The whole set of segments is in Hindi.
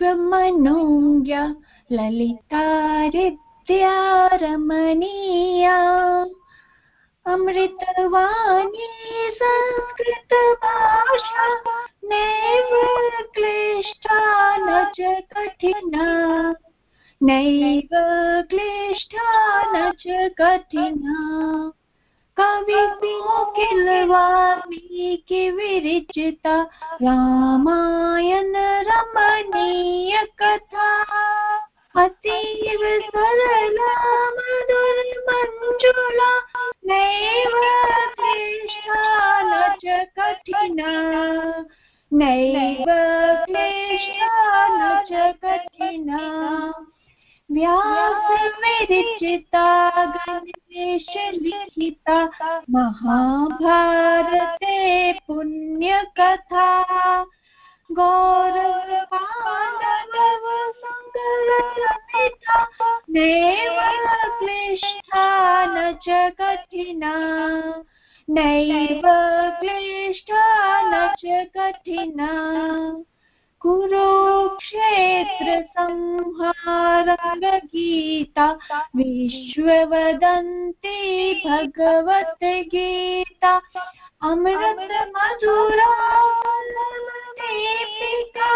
विश्वमनोज्ञ ललितारिद्या रमणीया अमृतवाणी संस्कृतभाषा नैव क्लिष्टा न च कठिना। नैव क्लिष्टा न च कठिना। कविकोकिल वाल्मीकि विरचिता, रामायण रमणीय कथा। अतीव सरला मधुरमञ्जुला नैव क्लेशा च कठिना। नैव क्लेशा न च कठिना। व्यासविरचिता गणेशलिखिता महाभारते पुण्यकथा गौरवपाण्डव सङ्गरमिता नैव क्लिष्टा न च कठिना नैव क्लिष्टा न च कठिना कुरुक्षेत्रसंहारगीता विश्ववदन्ती भगवद्गीता अमृत मधुरा दीपिका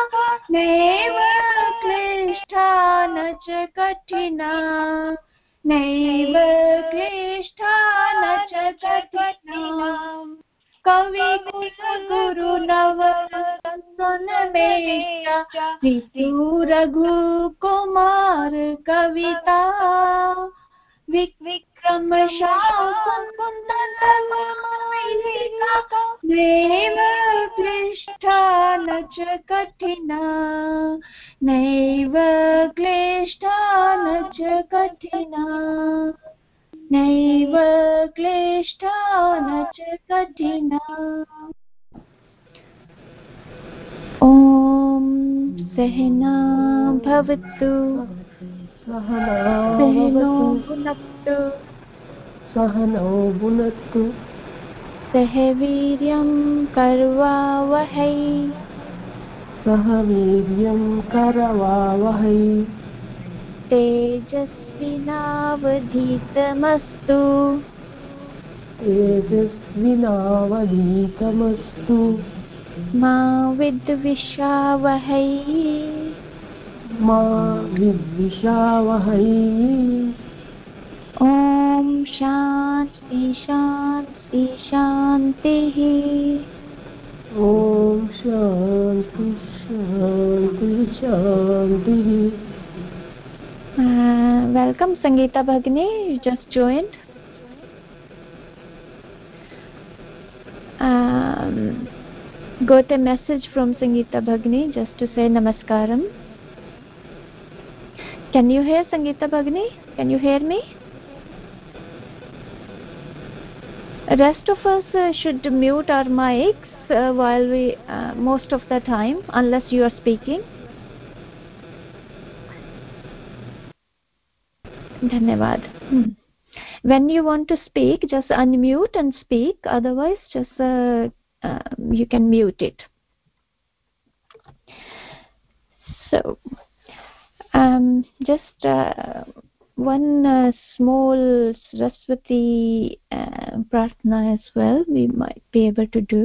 नैव क्लिष्टा न च कठिना, नैव न च कठिना। कवि गुरु नव सुनमेषा ऋतु रघुकुमार कविता। विक्रम नैव क्लिष्टा न च कठिना। नैव क्लिष्टा न च कठिना। नैव क्लिष्टा न च कठिना। ॐ सहना भवतु। सहनो भुनक्तु। सहनौ भुनक्तु। सह वीर्यं कर्वावहै। सह वीर्यं करवावहै। तेजस्विनावधीतमस्तु। तेजस्विनावधीतमस्तु। मा विद्विषावहै। मा विद्विषावहै। ॐ शान्ति शान्ति शान्तिः। ॐ शान्ति शान्ति शान्तिः। Welcome Sangeeta Bhagini, you just joined. Um, got a message from Sangeeta Bhagini just to say namaskaram. Can you hear Sangeeta Bhagini? Can you hear me? Rest of us uh, should mute our mics uh, while we, uh, most of the time, unless you are speaking. धन्यवाद when you want to speak just unmute and speak otherwise just uh, uh, you can mute it so um, just uh, one uh, small saraswati uh, prarthana as well we might be able to do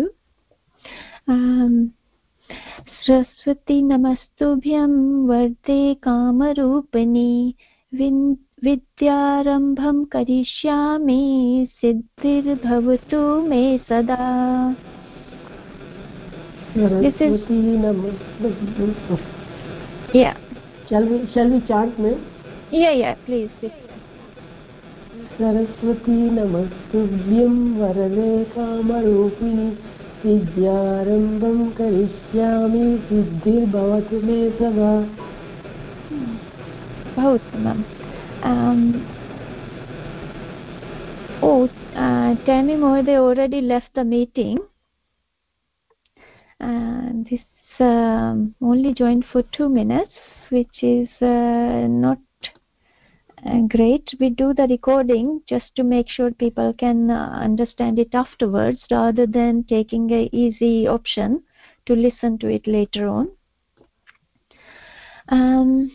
um, Saraswati नमस्तुभ्यं वर्धे कामरूपिणी विन् विद्यारम्भं करिष्यामि सिद्धिर्भवतु मे सदा। Saraswati नमस्तु yeah. Shall we shall we chant में yeah yeah please सरस्वती नमस्तुभ्यं वरदे कामरूपिणि विद्यारम्भं करिष्यामि सिद्धिर्भवतु मे सदा बहु उत्तमम् um, oh uh, Tammy Mohoday already left the meeting. And this um, only joined for two minutes which is uh, not uh, great. We do the recording just to make sure people can uh, understand it afterwards rather than taking a easy option to listen to it later on. Um,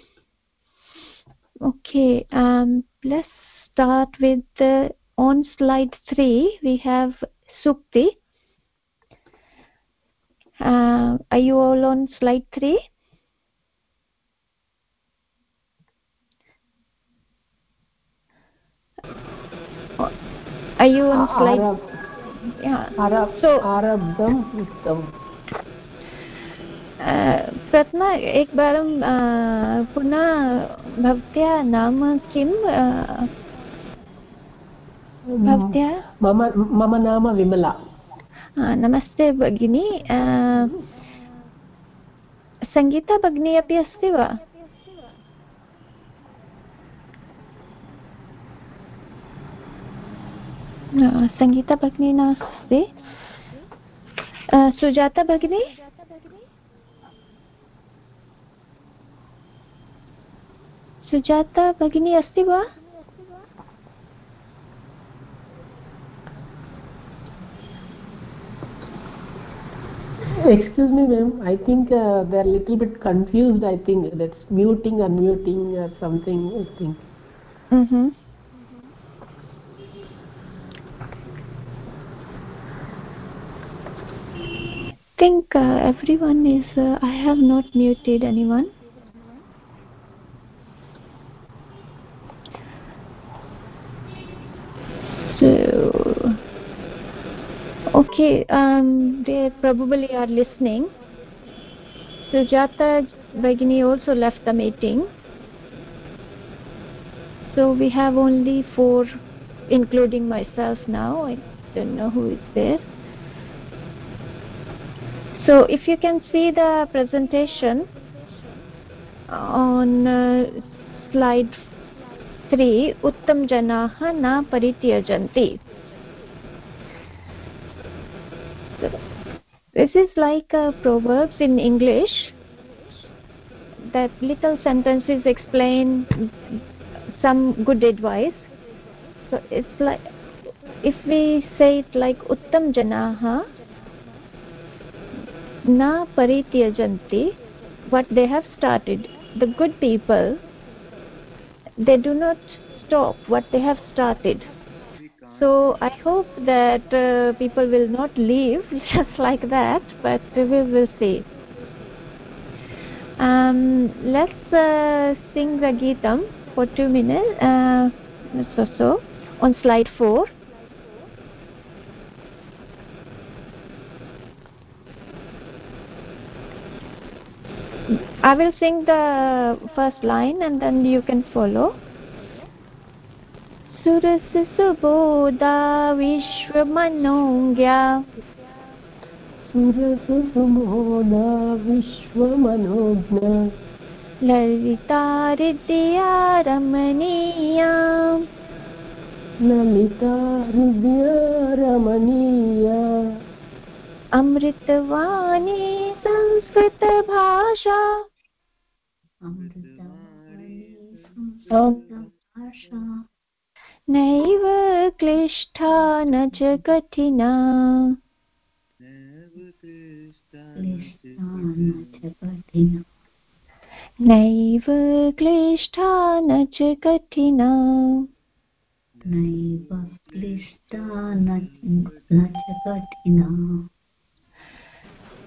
okay um, let's start with the on slide 3 we have sukti uh, are you all on slide 3 are you on slide Arab. yeah. So भवत्या नाम किं भवत्या मम मम नाम विमला आ, नमस्ते भगिनी आ, सङ्गीता भगिनी अपि अस्ति वा न, सङ्गीता भगिनी नास्ति आ, सुजाता भगिनी सुजाता भगिनी अस्ति वा excuse me ma'am i think uh, they are little bit confused i think that's muting unmuting or something i think Mm-hmm. think uh, everyone is uh, i have not muted anyone Okay um they probably are listening. Sujata bagini also left the meeting. So we have only four including myself now. I don't know who is there. So if you can see the presentation on uh, slide 3 uttam janaah na parityajanti this is like a proverbs in english that little sentences explain some good advice. So it's like if we say it like uttam janaah na parityajanti what they have started the good people they do not stop what they have started so i hope that uh, people will not leave just like that but we will see um, let's uh, sing the geetam for 2 minutes uh, so on slide 4 I will sing the first line and then you can follow. सुरस Subodha विश्व मनोज्ञा। सुरस सुबोधा विश्व मनोज्ञा। ललिता हृदया रमणीया ललिता हृदय रमणीया अमृतवाणी संस्कृत भाषा। अमृतवाणी संस्कृत भाषा। नैव क्लिष्टा न च कठिना। नैव क्लिष्टा न च कठिना। नैव क्लिष्टा न न च कठिना।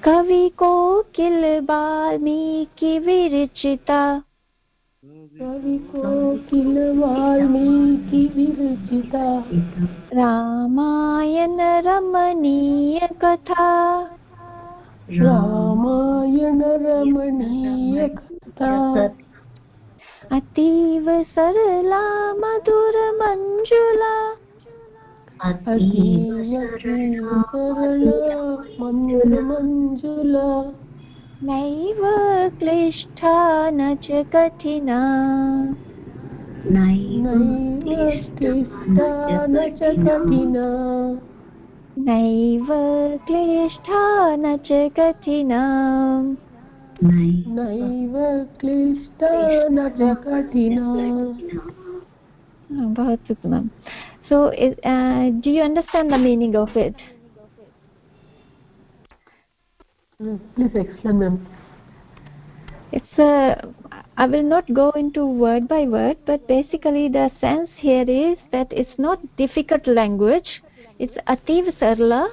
कवि कोकिल वाल्मीकि विरचिता। कवि कोकिल वाल्मीकि विरचिता रामायण रमणीय कथा रामायण रमणीय कथा अतीव सरला मधुर मञ्जुला अतीव सरला मञ्जुला। नैव क्लिष्टा न च कठिना नैव नैव क्लिष्टा न च कठिना नैव क्लिष्टा न च कठिना नैव क्लिष्टा न च कठिना बहुत उत्तमम् so uh, do you understand the meaning of it Please explain ma'am. it's a I will not go into word by word, but basically the sense here is that it's not difficult language. It's ativ sarla.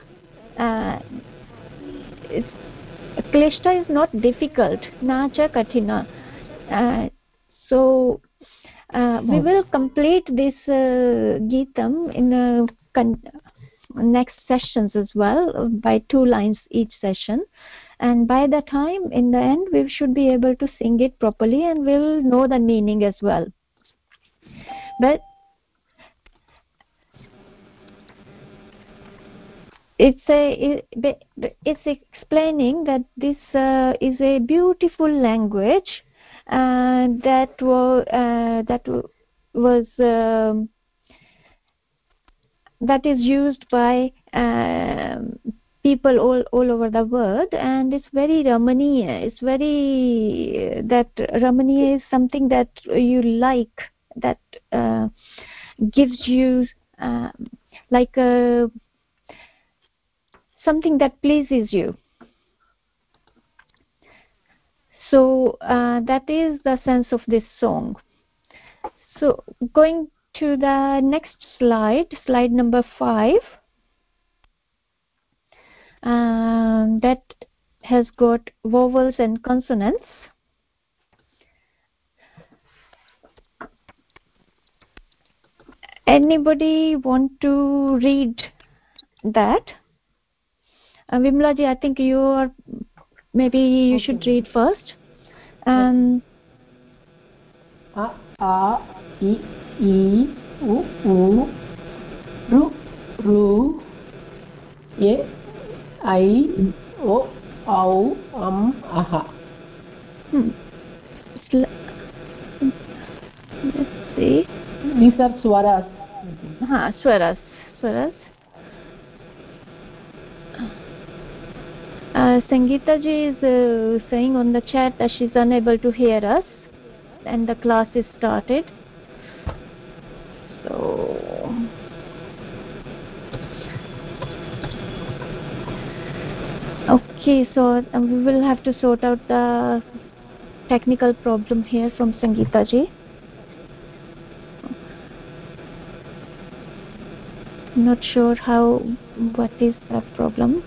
Uh, it's, kleshta is not difficult. Nacha kathina. Uh, so uh, we Hmm. will complete this uh, Geetam in uh, con- next sessions as well uh, by two lines each session and by the time in the end we should be able to sing it properly and we'll know the meaning as well. But it's a it, it's explaining that this uh, is a beautiful language uh, that was uh, that was um, that is used by um, people all all over the world and it's very ramaniya it's very that ramaniya is something that you like that uh, gives you uh, like a something that pleases you. So uh, that is the sense of this song. So going to the next slide slide number 5 um, that has got vowels and consonants. Anybody want to read that? Uh, Vimla ji I think you are maybe you Okay. should read first. Um, a a i i u u ru ru e i o au am aha hmm. Sl- let's see these are swaras. ha swaras swaras uh, Sangeeta ji is uh, saying on the chat that she's unable to hear us and the class is started. So okay so um, we will have to sort out the technical problem here from Sangeeta ji. Not sure how what is the problem.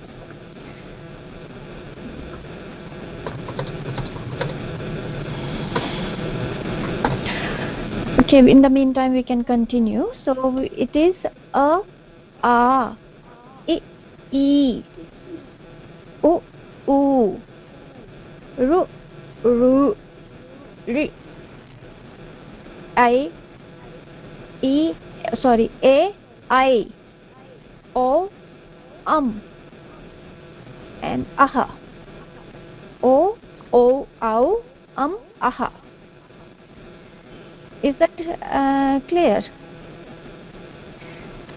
Okay in the meantime we can continue. So it is a a i e u ru ru ri. I e sorry a i o um and aha. O o au um aha. Is that uh, clear?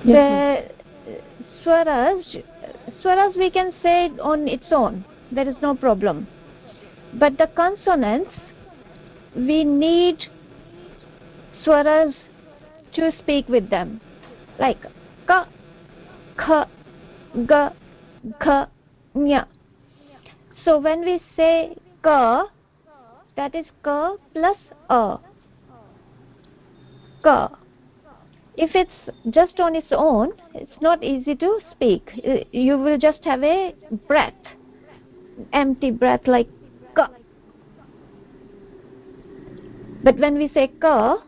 Yes, the swaras swaras we can say on its own there is no problem. But the consonants we need swaras to speak with them. Like ka kha ga kha nya. So when we say ka that is ka plus a. Ka if it's just on its own it's not easy to speak. You will just have a breath empty breath like ka. But when we say ka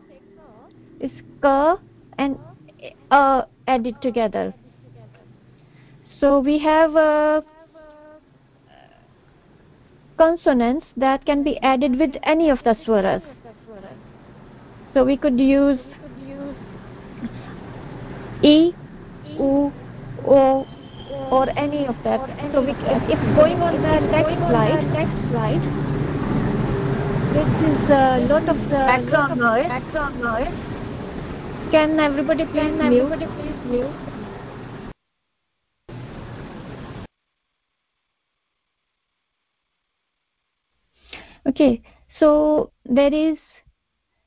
it's ka and uh added together. So we have uh, consonants that can be added with any of the swaras. So we could use e u o or any of that. So we if, if going on the next slide next slide this is a lot of the background noise. background noise. Can everybody please mute? everybody please mute? Okay so there is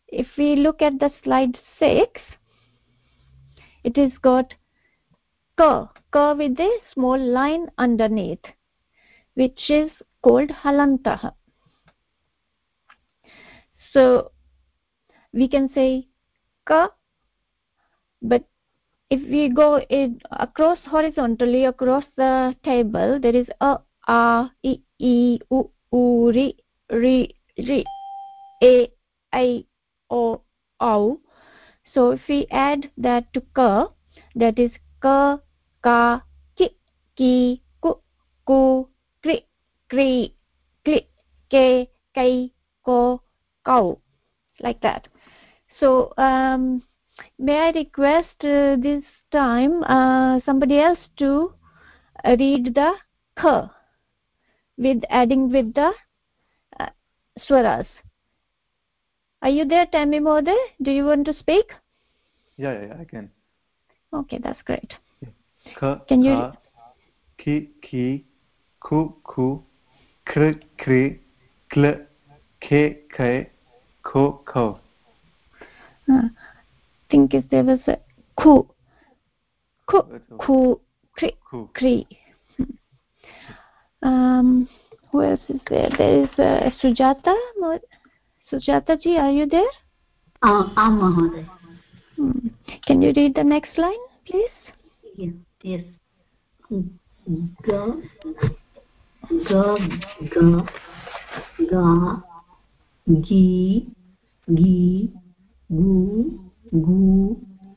if we look at the slide 6 it is got ka ka with a small line underneath which is called halantah. So we can say ka but if we go across horizontally across the table there is a a i i u u ri ri ri a i o o. So if we add that to ka that is ka ka ki ki ku ku kri kri kli ke kai ko kau. Like that. So um may i request uh, this time uh, somebody else to read the kha with adding with the uh, swaras? Are you there tami mode? Do you want to speak? Yeah yeah, yeah i can. Okay that's great can you ki ki ku ku kr kri kl ke ke ko ko i think if there was a ku ku ku kri kri um who else is there there is uh, sujata sujata ji are you there ah am mahoday can you read the next line please yeah yes ga ga ga ga gi gi gu gu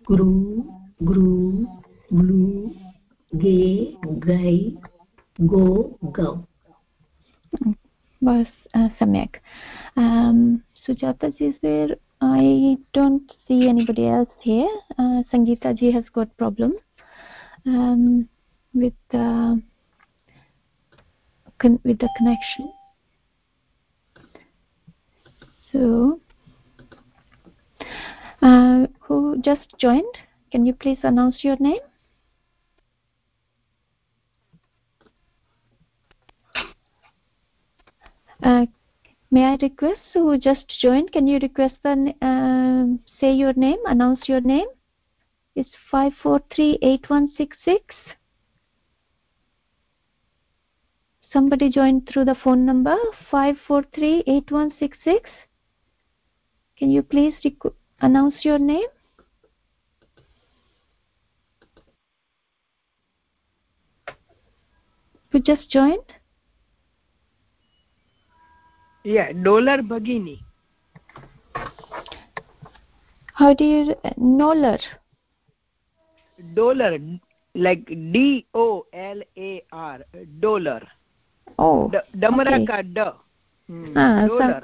gru gru glu ge gai go uh, um sujata ji is there i don't see anybody else here uh, sangeeta ji has got problem um with uh, con with the connection. So uh, who just joined? Can you please announce your name? Uh, may i request who just joined? Can you request the uh, say your name announce your name it's 5438166 somebody joined through the phone number 5438166 can you please announce your name? Who just joined? Yeah dollar bagini how do you uh, nolar dollar like d o l a r dollar oh damara okay. ka d hmm, ah, dollar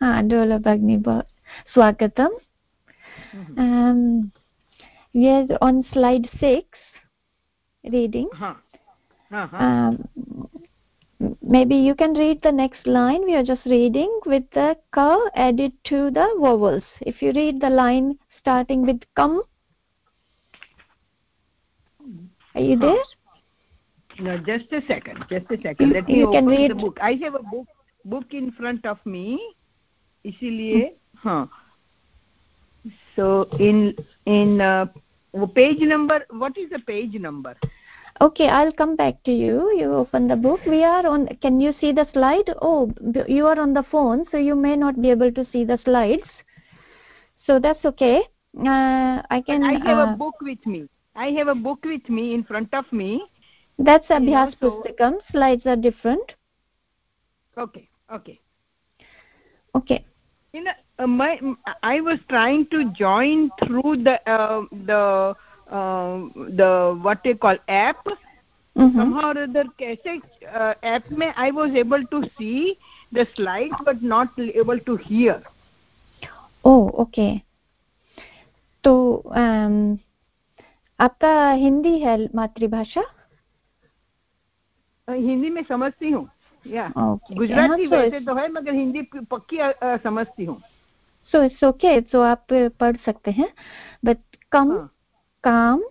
ah dollar bagni swagatam mm -hmm. um are on slide 6 reading huh. Uh -huh. um, maybe you can read the next line we are just reading with the ka added to the vowels if you read the line starting with come are you there? No just a second just a second. Let me you open read... the book. I have a book book in front of me isliye huh. So in in uh, page number what is the page number? Okay i'll come back to you. You open the book. We are on can you see the slide? Oh you are on the phone so you may not be able to see the slides. So that's okay. Uh, i can but i have uh, a book with me i have a book with me in front of me. That's abhyas so, pustakam slides are different. Okay okay. Okay. You know uh, my i was trying to join through the uh, the uh, the what they call app. Mm -hmm. somehow or other kaise uh, app mein i was able to see the slides but not able to hear. Oh okay. तो um, आपका हिंदी है मातृभाषा? हिंदी में समझती हूँ गुजराती वैसे तो है मगर हिंदी पक्की समझती हूँ। सो इट्स ओके सो आप पढ़ सकते हैं। बट कम हाँ. काम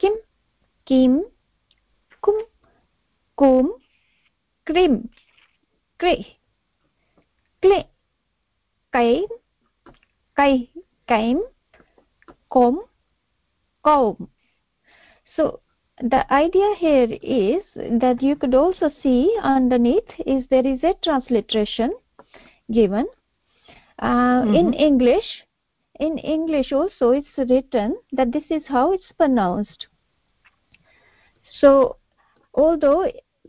किम किम कुम कुम क्रिम क्रे क्ले कैम कै कैम com comb so the idea here is that you could also see underneath is there is a transliteration given uh, mm -hmm. in english in english also it's written that this is how it's pronounced so although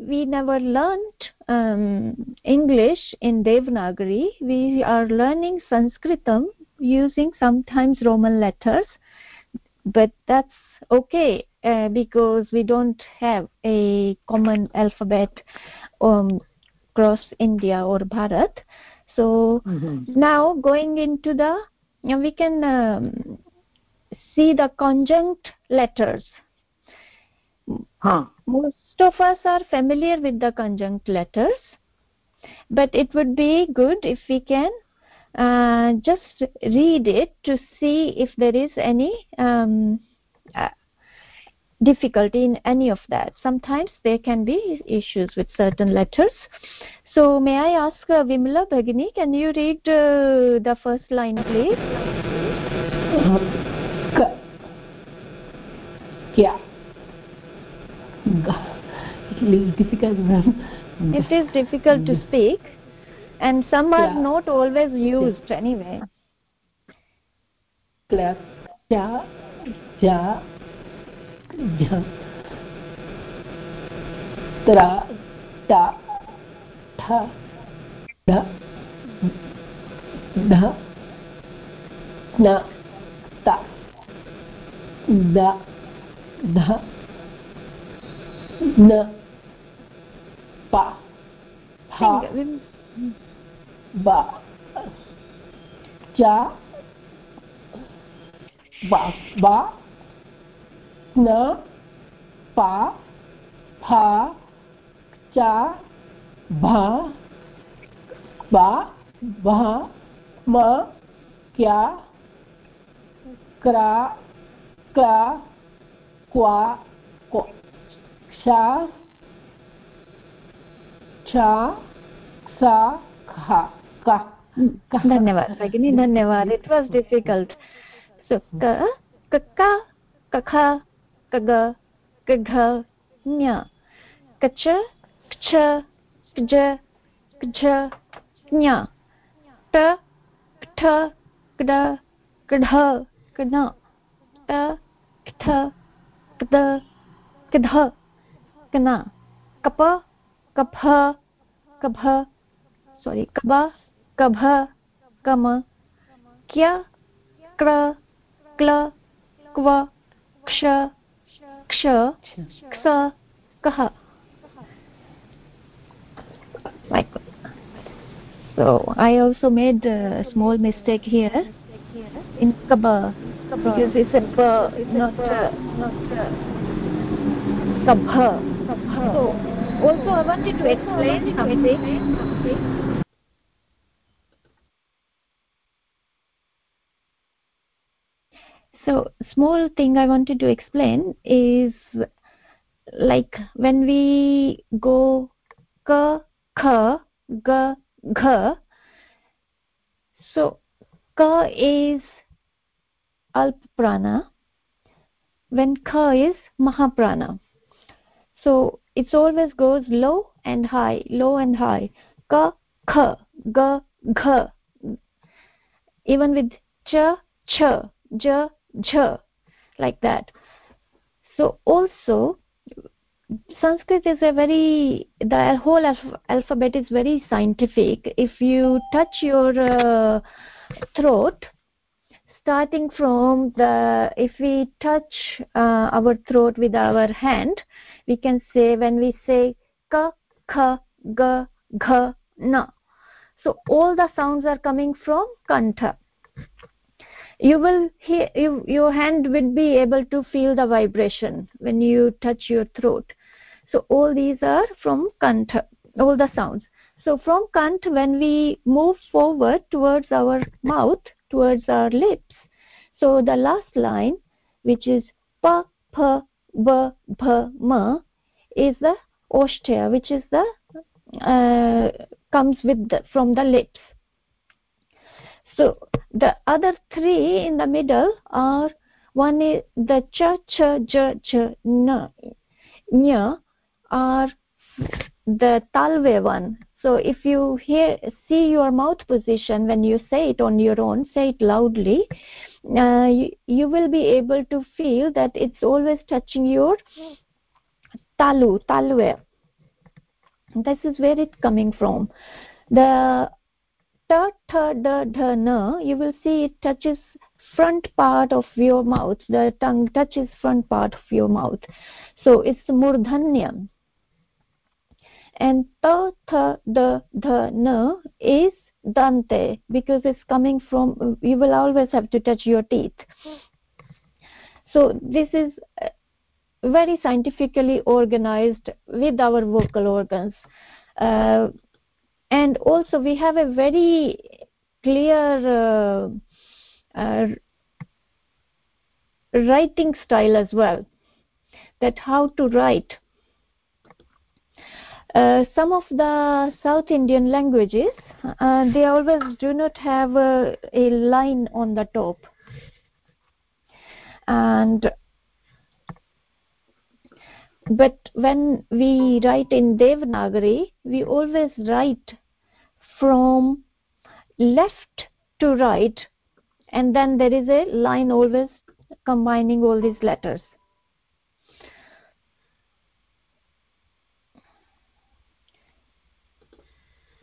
we never learned um, english in devanagari we are learning sanskritam using sometimes roman letters but that's okay uh, because we don't have a common alphabet um, across india or bharat so mm -hmm. now going into the we can um, see the conjunct letters huh. most of us are familiar with the conjunct letters but it would be good if we can uh, just read it to see if there is any um, difficulty in any of that. Sometimes there can be issues with certain letters. So may i ask uh, vimala bhagini can you read uh, the first line please? Yeah. It is difficult it is difficult to speak and some are yeah. not always used anyway. Ja ba na pa pha cha भा बा भा म क्या क्रा क्ला क्वाक्षा क्षा सा खा का। धन्यवाद भगिनी धन्यवाद. इट वाज डिफ़िकल्ट सो क कक्का कखा कग कघ ञ कच क्ष kj kj nya t ठ kd kdh kna t th kd kdh kna kap kaph kabh sorry kaba kabh kam kya kra kla kva ksh ksa kah like so i also made a small mistake here. In kaba because it's a ba not uh, not kabha. So also i wanted to explain something so small thing i wanted to explain is like when we go ka kha ga gha so ka is alp prana when kha is mahaprana. So it always goes low and high low and high. Ka kha ga gha even with cha cha ja jha like that. So also sanskrit is a very the whole alphabet is very scientific. If you touch your uh, throat starting from the if we touch uh, our throat with our hand we can say when we say ka kha ga gha na so all the sounds are coming from kantha you will hear you, your hand will be able to feel the vibration when you touch your throat. So all these are from kant all the sounds. So from kant when we move forward towards our mouth towards our lips so the last line which is pa pa b b ma is the oshtaya which is the uh, comes with the, from the lips so the other three in the middle are one is the ja cha na nya are the talve one. So if you hear see your mouth position when you say it on your own say it loudly uh, you, you will be able to feel that it's always touching your talu talwe this is where it's coming from. The ta tha da dha na you will see it touches front part of your mouth. The tongue touches front part of your mouth. So it's murdhanyam. And ta tha da dha na is dante because it's coming from you will always have to touch your teeth. So this is uh, very scientifically organized with our vocal organs. Uh, and also we have a very clear uh, uh, writing style as well that how to write. Uh, some of the south indian languages uh, they always do not have a, a line on the top. And but when we write in devanagari we always write from left to right and then there is a line always combining all these letters.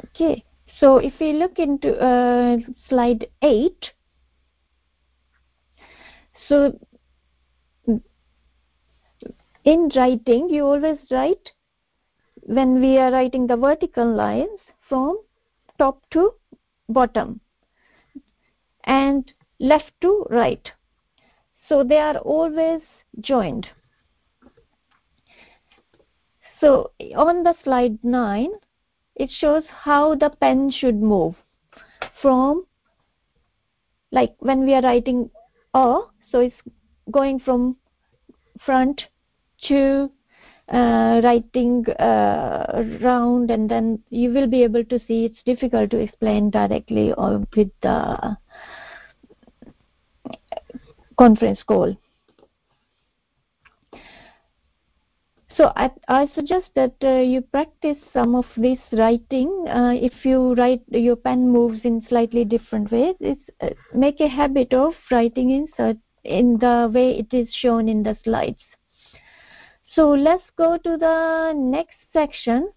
Okay so if we look into uh, slide 8 so in writing you always write when we are writing the vertical lines from top to bottom and left to right. So they are always joined. So on the slide 9 it shows how the pen should move from like when we are writing a so it's going from front to uh, writing uh, round and then you will be able to see it's difficult to explain directly or with the conference call. So I, I suggest that uh, you practice some of this writing. Uh, if you write your pen moves in slightly different ways it's uh, make a habit of writing in in the way it is shown in the slides so let's go to the next section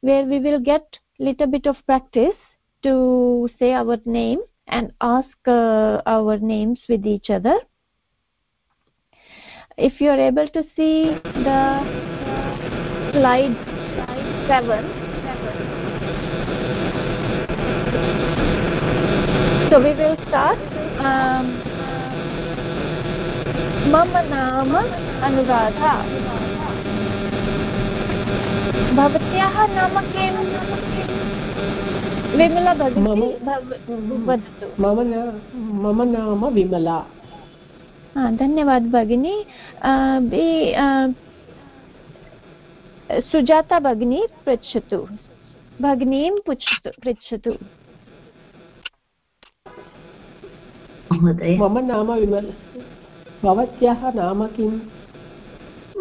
where we will get little bit of practice to say our name and ask uh, our names with each other. If you are able to see the slide slide 7 so we will start um, mama nama anuradha भवत्याः नाम किम्? विमला भगिनी वदतु मम मम नाम विमला। धन्यवाद भगिनी। सुजाता भगिनी पृच्छतु। भगिनीं पृच्छतु पृच्छतु। मम नाम विमल। भवत्याः नाम किम्?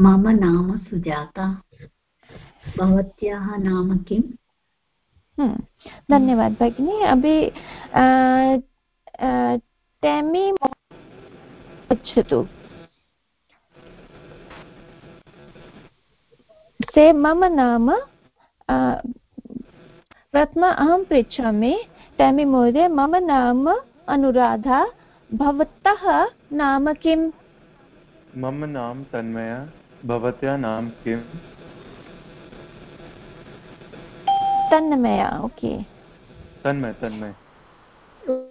मम नाम सुजाता। भवत्याः नाम किम्? हम्म, धन्यवाद भगिनी। अभी टेमि पृच्छतु। से मम नाम प्रथम अहं पृच्छामि। टेमि महोदय मम नाम अनुराधा। भवतः नाम किम्? मम नाम तन्मया। भवत्या नाम किम्? તન્મયા ઓકે તન્મય તન્મય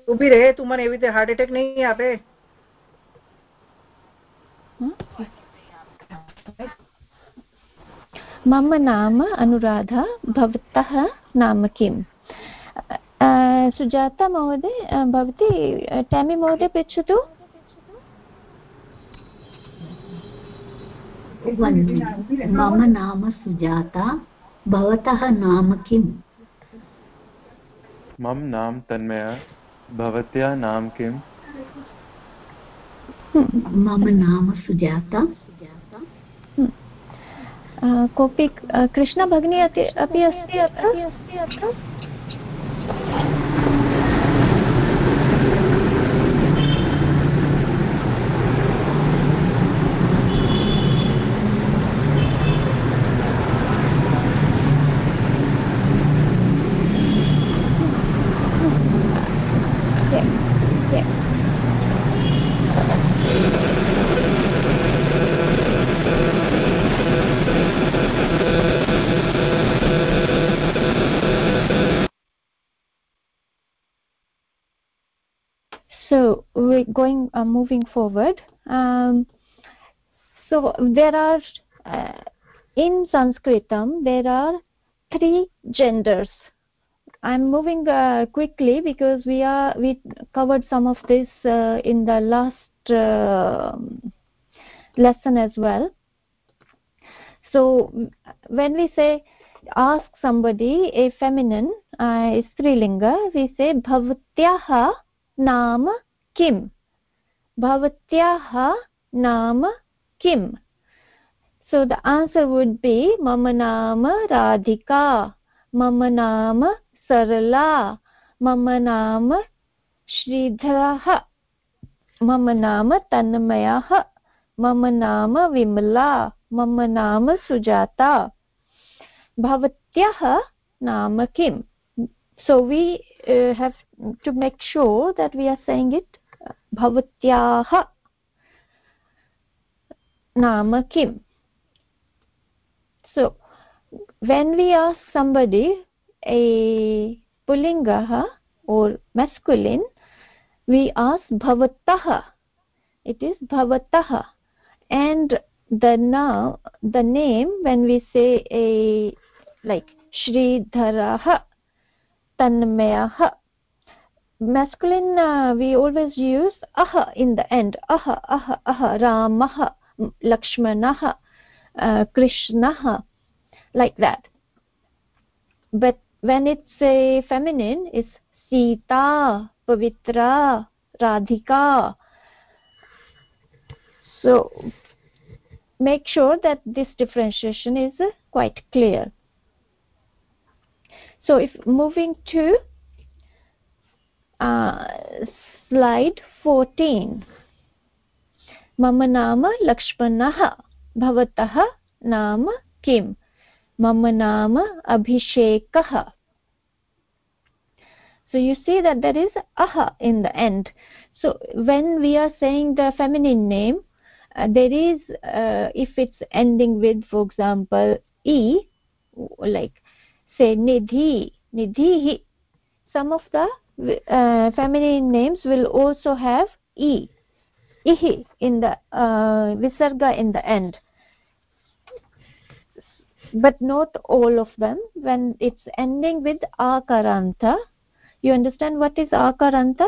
ઊભી રહે તું મને એવી રીતે હાર્ટ એટેક નહીં આપે मम नाम अनुराधा भवतः नाम किम् सुजाता महोदय भवती टेमि महोदय पृच्छतु मम नाम सुजाता भवतः नाम किम्? मम नाम तन्मया भवत्या नाम किम्? मम नाम सुजाता। कोऽपि कृष्णभगिनी अपि अस्ति अत्र? Going uh, moving forward. Um, so there are uh, in sanskritam there are three genders. I'm moving uh, quickly because we are we covered some of this uh, in the last uh, lesson as well. So when we say ask somebody a feminine uh, strilinga we say bhavatyah naam kim भवत्याः नाम किम्? So the answer would be मम नाम राधिका, मम नाम सरला, मम नाम श्रीधरः, मम नाम तन्मयः, मम नाम विमला, मम नाम सुजाता। भवत्याः नाम किम्? So we have to make sure that we are saying it भवत्याः नाम किम्? So when we are somebody a पुलिङ्गः or masculine we as भवतः इट् इस् भवतः एण्ड् द ना the name when we say a like श्रीधरः तन्मयः masculine uh, we always use aha in the end. Aha aha aha ramah lakshmanah uh, krishnah like that. But when it's a feminine it's sita pavitra radhika. So make sure that this differentiation is uh, quite clear. So if moving to slide fourteen मम नाम लक्ष्मणः भवतः नाम किम् मम नाम अभिषेकः so you see that there is aha in the end so when we are saying the feminine name uh, there is uh, if it's ending with for example e like say nidhi nidhi some of the uh, feminine names will also have e. Ihi in the uh, visarga in the end. But not all of them. When it's ending with akaranta you understand what is akaranta?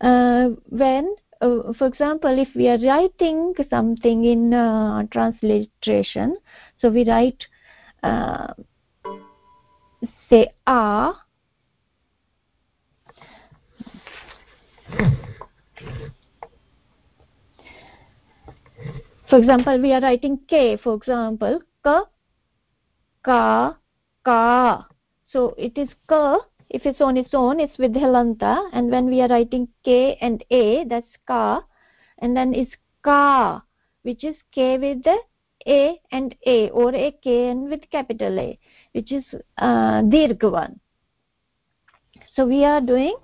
Uh, when uh, for example if we are writing something in uh, transliteration so we write uh, say a for example we are writing k for example ka ka ka so it is ka if it's on its own it's with helanta. And when we are writing k and a that's ka and then it's ka which is k with the a and a or a k and with capital a which is uh, so we are doing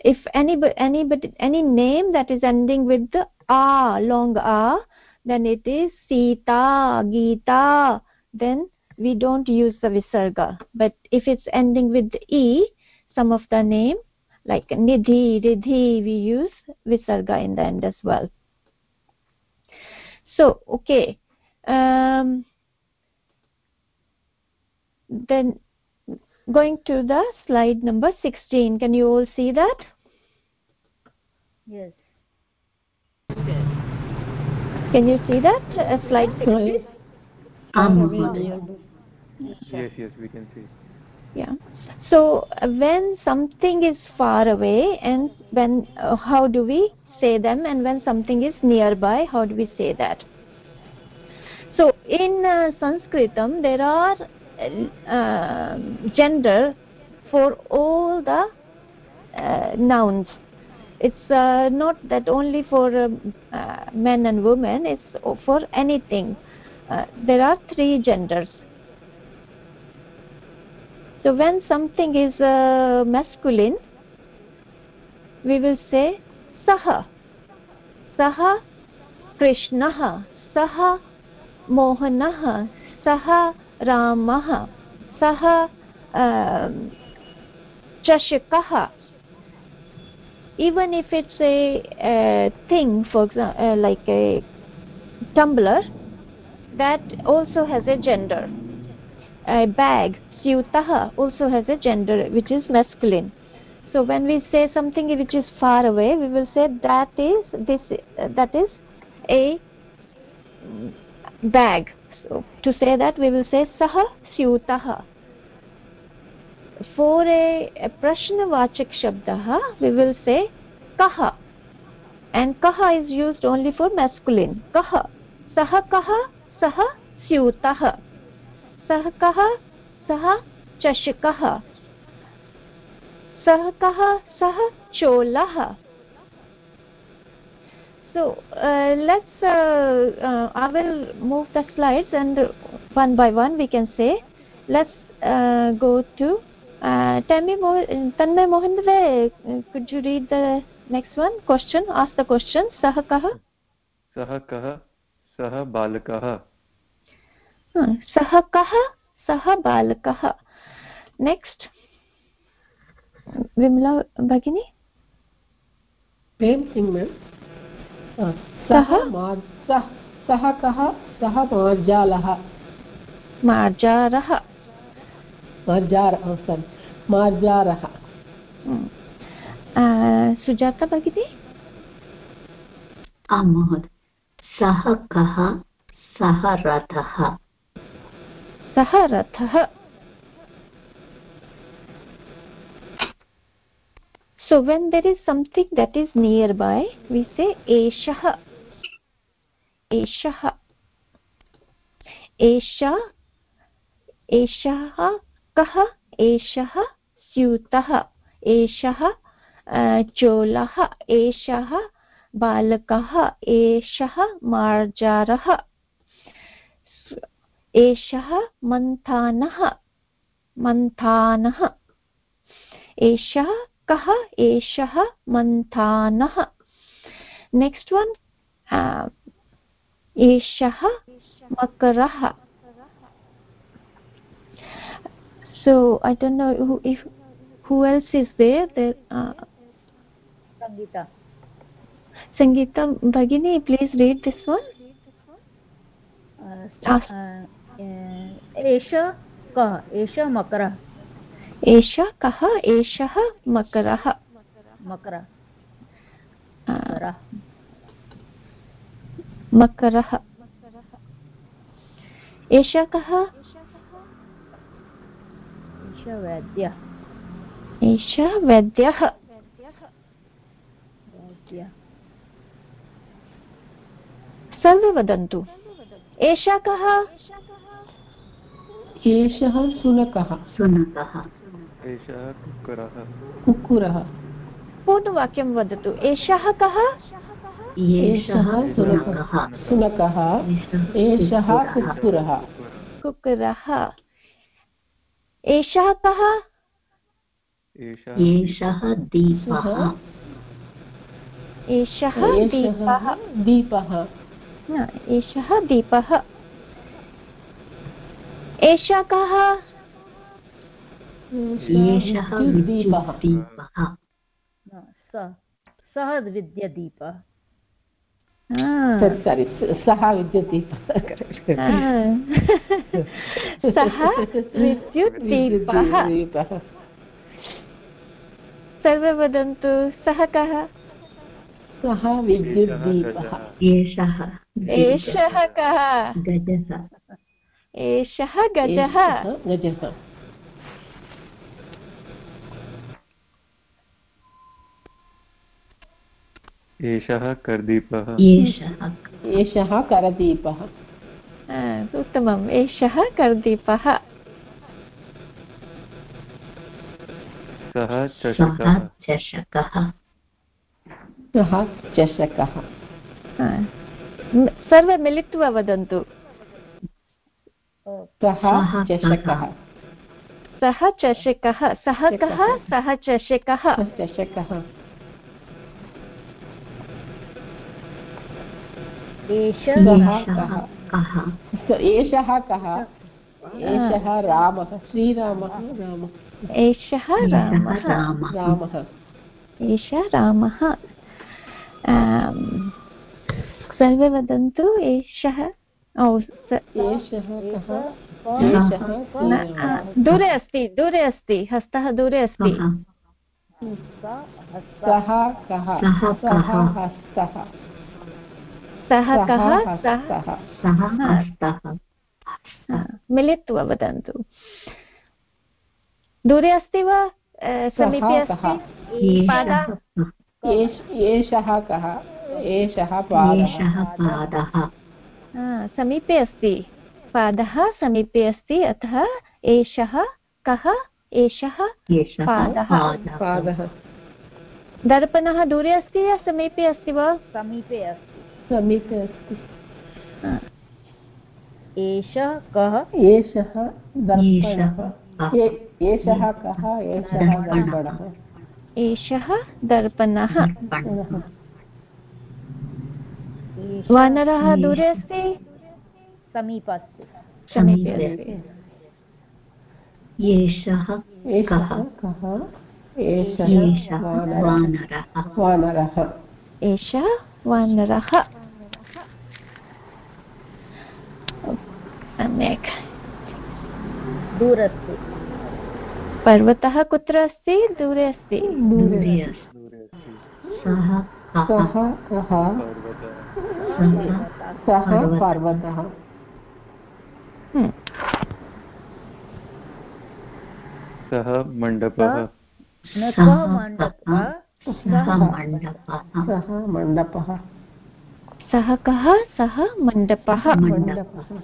if anybody anybody any name that is ending with the a long a then it is sita geeta then we don't use the visarga but if it's ending with e some of the name like nidhi ridhi we use visarga in the end as well. So okay um, then going to the slide number 16 can you all see that? Yes. Can you see that uh, slide 16 yes. yes we can see. Yeah. So uh, when something is far away and when uh, how do we say them? And when something is nearby how do we say that? So in uh, sanskritam there are gender for all the uh, nouns. It's uh, not that only for um, uh, men and women it's for anything. Uh, there are three genders. So when something is uh, masculine we will say saha. Saha krishnah saha mohanah. Saha ramah saha chashikah even if it's a, thing for example uh, like a tumbler that also has a gender. A bag syutah also has a gender which is masculine. So when we say something which is far away we will say that is this that is a bag so to say that we will say sah syutah for a, a prashnavachak shabdah we will say kah and kah is used only for masculine kah sah kah sah syutah sah kah sah chashkah सः कः सः चोलः so uh, let's uh, uh, i will move the slides and one by one we can say let's uh, go to uh, tell me more tanmay mohindra could you read the next one question ask the question sah kah sah kah sah balakah सः कः सः बालकः नेक्स्ट् विमला भगिनी सेम् थिङ्ग् मेम् सः सः कः सः मार्जालः। मार्जारः। मार्जार सरि मार्जारः। सुजाता भगिनी? आं महोदय सः कः सः रथः। सः रथः। So when there is something that is nearby we say eshah eshah esha एषः कः एषः स्यूतः एषः चोलः एषः बालकः एषः मार्जारः एषः मन्थानः मन्थानः एषः कः एषः मन्थानः? नेक्स्ट् वन् एषः मकरः. So I don't know who else is there Sangeeta भगिनी प्लीस् रीड् दिस् वन् एष कः? एष मकरः। एष कः एषः मकरः। मकरः। एषः कः? एषः वैद्यः। सर्वे वदन्तु एषः कः? एषः शुनकः शुनकः एषः कुक्कुरः। कुक्कुरः। पूर्णवाक्यं वदतु। एषः कः? एषः शुनकः शुनकः एषः कुक्कुरः। कुक्कुरः। एषः कः? एषः दीपः। एषः दीपः। दीपः। एषः दीपः। एषः कः? एषः विद्युद्दीपः सः विद्युद्दीपः सरि सः विद्युद्दीपः। सः विद्युद्दीपः। सर्वे वदन्तु सः कः? सः विद्युद्दीपः। एषः। एषः कः? गजः। एषः गजः। गजः। एषः करदीपः। एषः एषः करदीपः। उत्तमम्। एषः करदीपः। सः चषकः। सः चषकः। सर्वे मिलित्वा वदन्तु। सः चषकः। सः चषकः। सः कः? सः चषकः। चषकः। एषः कः? एषः कः? एषः रामः श्रीरामः रामः। एषः रामः। रामः। एषः रामः। सर्वे वदन्तु एषः एषः दूरे अस्ति दूरे अस्ति हस्तः दूरे अस्ति। सः कः? सः हस्तः सः कः सः मिलित्वा वदन्तु। दूरे अस्ति वा? समीपे अस्ति? एषः कः? एषः पादः। समीपे अस्ति। पादः समीपे अस्ति अतः एषः कः? एषः पादः। पादः। दर्पणः दूरे अस्ति या समीपे अस्ति वा? समीपे अस्ति। समीपे अस्ति एषः कः? एषः एषः कः? एषः दर्पणः। एषः दर्पणः। वानरः दूरे अस्ति समीप। अस्ति समीपे अस्ति एषः कः? एषः वानरः। वानरः। एषः वानरः। सम्यक्। दूरस्ति। पर्वतः कुत्र अस्ति? दूरे अस्ति। दूरे पर्वतः। सः मण्डपः। सः मण्डपः। सः कः? सः मण्डपः। मण्डपः।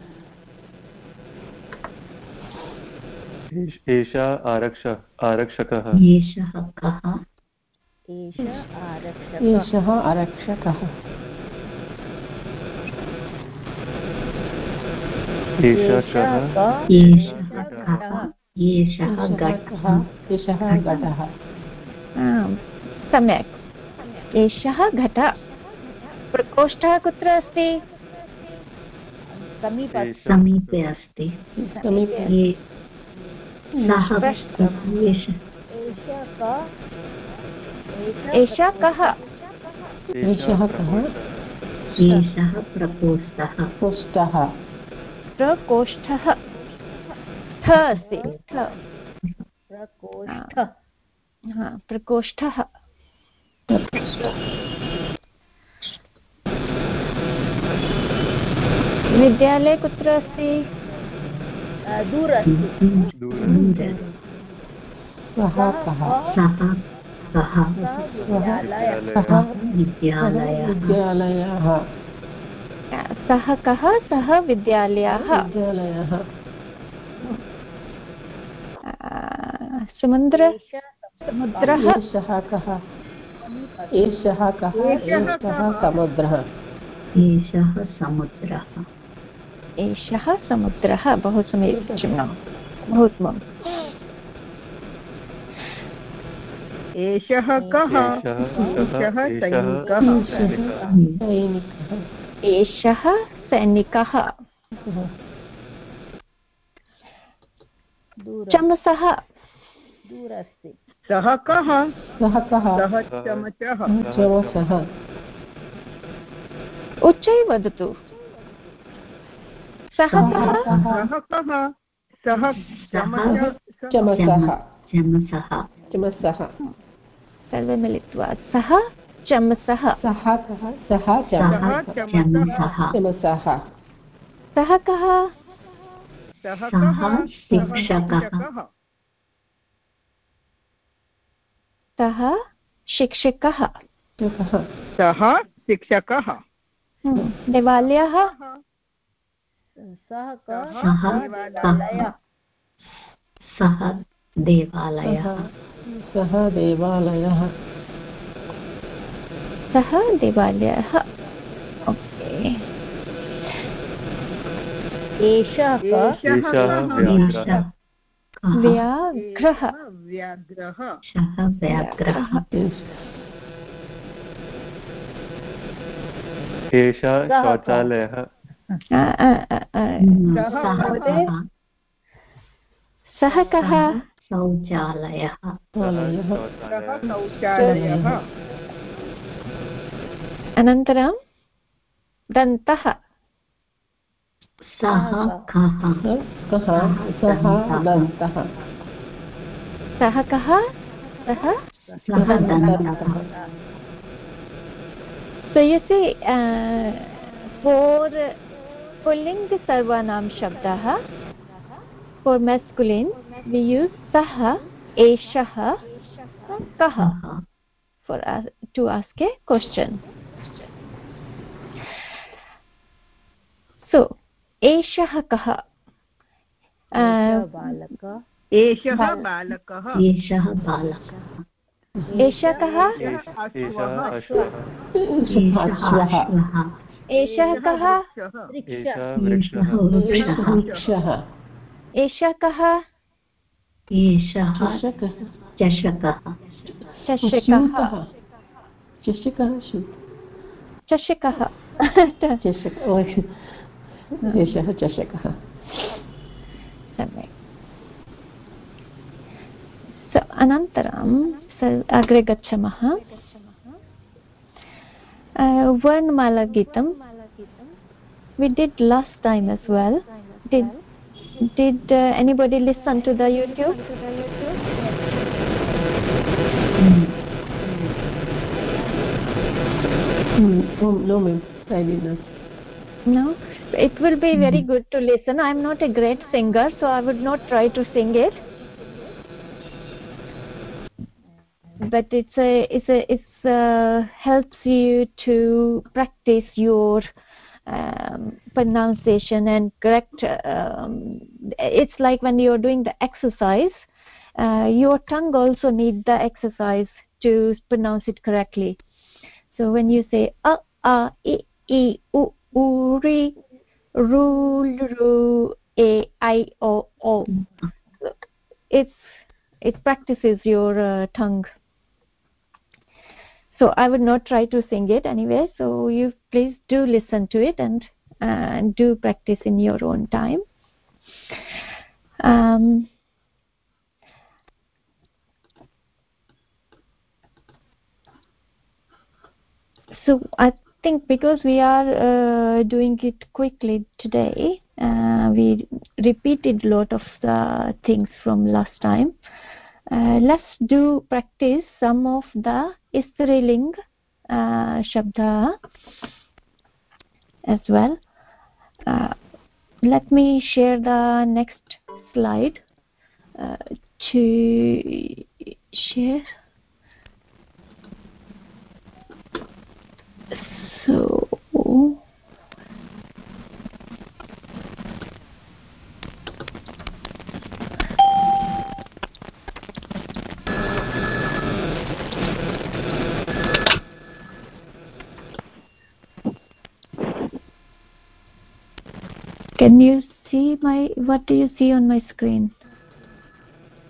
एषा आरक्ष आरक्षकः। एषः कः? एषः आरक्षकः। एषः घटः। सम्यक्। एषः घट। प्रकोष्ठः कुत्र अस्ति? समीपे। अस्ति। समीपे। एषः कः? एषः कः? एषः प्रकोष्ठः। प्रकोष्ठः। थ अस्ति। प्रकोष्ठः। विद्यालये कुत्र अस्ति? दूर अस्ति विद्यालयः सः कः सः विद्यालयः समुद्र समुद्रः एषः कः एषः कः एषः समुद्रः एषः समुद्रः एषः समुद्रः बहु समीचीनं बहु उत्तमम् एषः कः? एषः सैनिकः सैनिकः। एषः सैनिकः। चमसः। दूर अस्ति सः कः? सः कः? सः चमसः। उच्चै वदतु। चमसः सर्वे मिलित्वा सः चमसः सः कः सः चमसः सः कः शिक्षकः सः शिक्षकः सः शिक्षकः देवालयः सः सः देवालयः। सः देवालयः। सः देवालयः। ओके। एषः व्याघ्रः। व्याघ्रः। सः व्याघ्रः। एषः शौचालयः। सः कः? शौचालयः। अनन्तरं दन्तः। सः कः? कः? सः दन्तः। सः कः? सः? सः दन्तः। So you see, uh, for पुल्लिङ्ग् सर्वानां शब्दः। फोर् मेस्कुलिन् सः एषः कः। For to ask question so एषः कः? एषः uh, बालकः। एषः एषः कः? वृक्षः। एषः कः? एषः चषकः। चषकः। एषः चषकः। सम्यक्। अनन्तरं अग्रे गच्छामः। Uh, Varnamala Gitam. We did last time as well. Did did uh, anybody listen to the YouTube? Mm. No, ma'am. I did not. No? It will be very good to listen. I'm not a great singer, so I would not try to sing it. But it's a it's a it's uh, helps you to practice your um, pronunciation and correct um, it's like when you're doing the exercise uh, your tongue also need the exercise to pronounce it correctly. So when you say a a i i u u ri ru ru a i o o it's it practices your uh, tongue so i would not try to sing it anyway so you please do listen to it and uh, do practice in your own time. Um, so i think because we are uh, doing it quickly today uh, we repeated a lot of the things from last time. Uh, let's do practice some of the striling uh, shabda as well. Uh, let me share the next slide uh, to share. So can you see my what do you see on my screen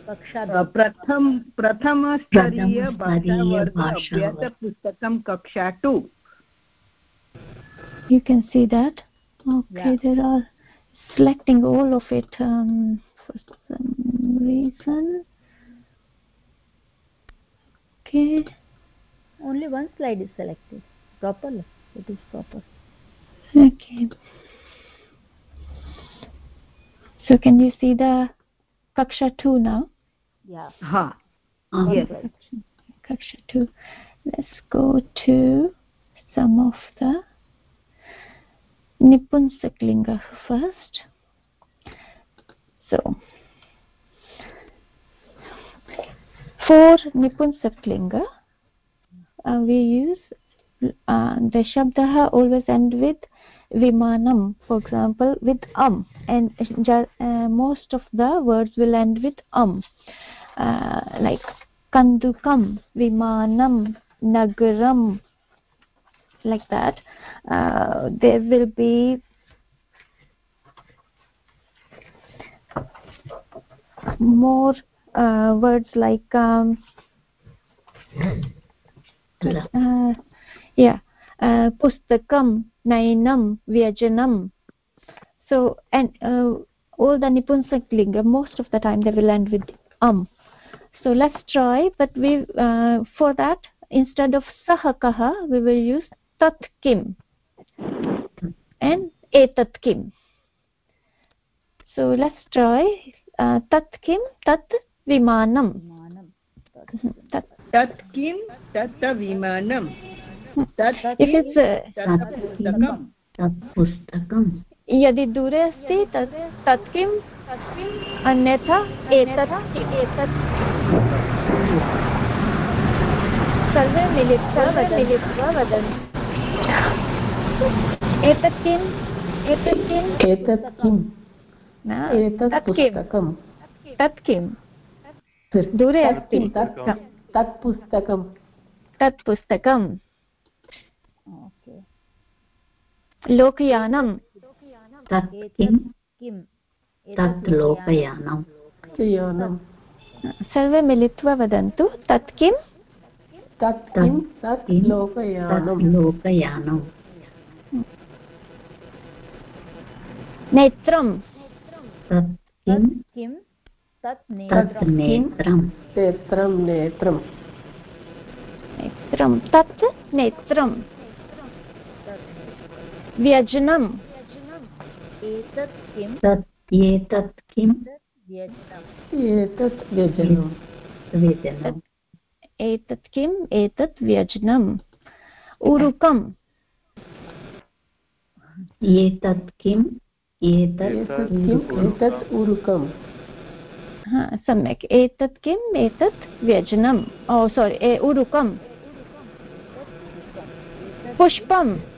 प्रथम प्रथमस्तरीय प्रथमस्तरीय भाषावर्ग अभ्यासपुस्तकं कक्षा two you can see that okay there are selecting all of it um, for some reason okay only one slide is selected properly it is proper okay so can you see the kaksha 2 now? Yeah. हा yes. kaksha 2 let's go to some of the nipunsaklinga first. So for nipunsaklinga uh, we use uh, the shabdah always end with vimanam for example with um and uh, most of the words will end with um uh, like kandukam vimanam nagaram like that. Uh, there will be more uh, words like um, uh, yeah pustakam nainam vyajanam so and uh, all the nipunsaklinga most of the time they will end with um so let's try but we uh, for that instead of sahakaha we will use tat kim and etat kim so let's try uh, tat kim tat vimanam. Tat tat. Kim tat vimanam. if it's तत् पुस्तकं यदि दूरे अस्ति तत् तत् किम्? अन्यथा एतत् एतत्। सर्वे मिलित्वा मिलित्वा वदन्ति एतत् किम्? एतत् किम्? एतत् किम्? एतत् पुस्तकं तत् किम्? दूरे अस्ति। तत् पुस्तकं तत् पुस्तकम्। लोकयानं तत् किं? तत् लोकयानं सर्वे मिलित्वा वदन्तु तत् किं? तत् लोकयानं लोकयानं नेत्रं तत् किं किं तत् तत् नेत्रं नेत्रं नेत्रं नेत्रं तत् नेत्रं व्यजनम्। एतत् किं? तत् एतत् किं? व्यजनम् एतत् व्यजनम् एतत् किम्? एतत् व्यजनम्। ऊरुकम् एतत् किम् एतत् किम् हा सम्यक्। एतत् किम्? एतत् व्यजनम्। ओ सोरि ऊरुकं पुष्पं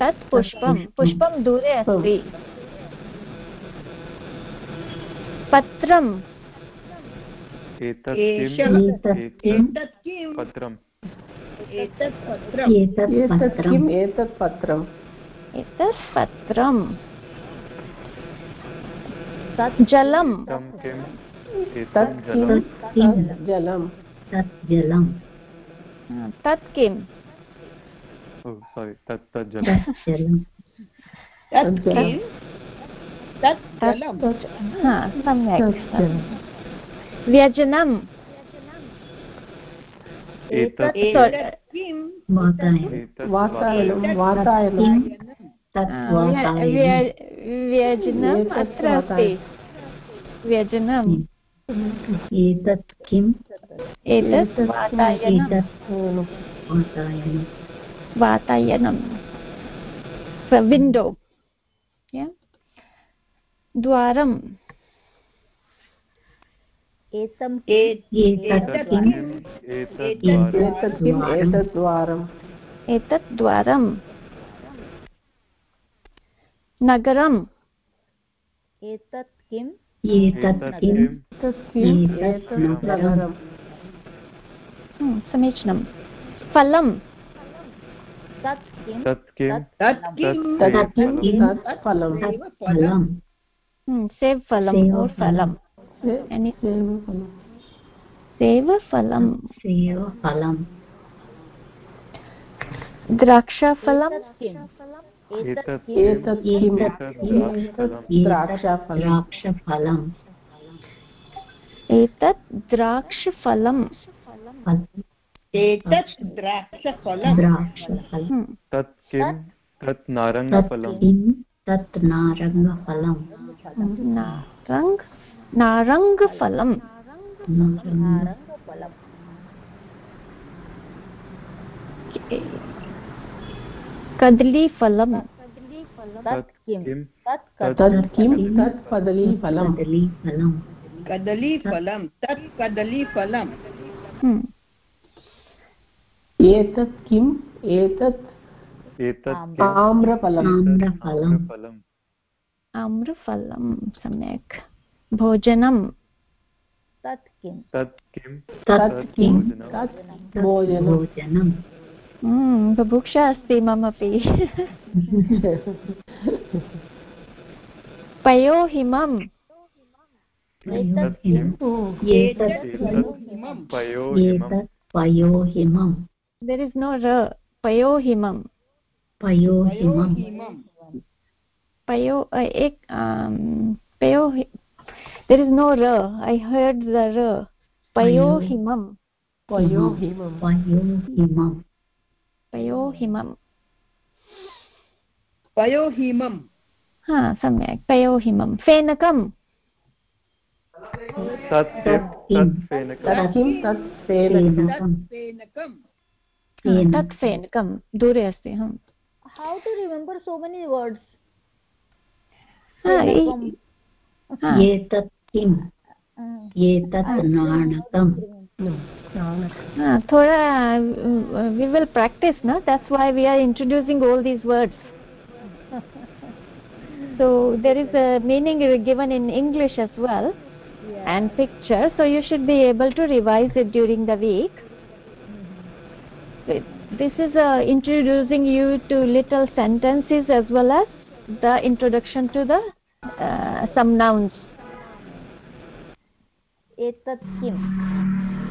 तत्। पुष्पं तत् दूरे अस्ति। पत्रम्। पत्रम्। एतत् पत्रम्। एतत् पत्रम्। पत्रम्। जलं तत् किं जलं। तत् किं जलं तत् जलं तत् किम्? सोरि तत् तत् जलं तत् जलं तत् जलं। किं हा सम्यक्। व्यजनम्। व्यजनम् अत्र अस्ति व्यजनम्। एतत् किम्? एतत् वातायनं वातायनं विण्डो। द्वारम्। एतत् द्वारम्। नगरम्। एतत् किम्? समीचीनं। फलं हम्म। और सेवफलं सेवफलं द्राक्षाफलं एतत् किम् एतत् एतत् किम् एतत् किम् एतत् एतत् द्राक्षफलं द्राक्षाफलं द्राक्षफलं एतत् द्राक्षफलं फल- एतत् द्राक्षफलं द्राक्षफलं हम्म, तत् किं? तत् तत् तत् नारङ्गफलं नारङ्ग नारङ्गफलं नारङ्ग नारङ्गफलं कदलीफलं कदलीफलं तत् कदलीफलम्। हम्म। एतत् किम्? एतत् एतत् आम्रफलम्। आम्रफलम्। आम्रफलं सम्यक्। भोजनं तत् किं तत् किं तत् किं भोजनं तत् भोजनं भोजनम् हम्म, बुभुक्षा अस्ति ममपि पयोहिमम् एतत् तत् किं एतत् एतत् पयोहिमम् एतत् पयोहिमम् देर् इस् नो र पयोहिमम् पयोहिमम् पयो uh, ek um, payo there is no ra i heard the ra payohimam पयोहिमं पयोहिमम्। पयोहिमं हा सम्यक्। पयोहिमं फेनकं तत् फेनकं दूरे अस्ति हम् how to remember so many words? हा, इ- हा, एतत् किम्? एतत् नाणकम्। हा, थोड़ा we will practice no that's why we are introducing all these words so there is a meaning given in english as well and picture so you should be able to revise it during the week this is uh, introducing you to little sentences as well as the introduction to the uh, some nouns एतत् किम्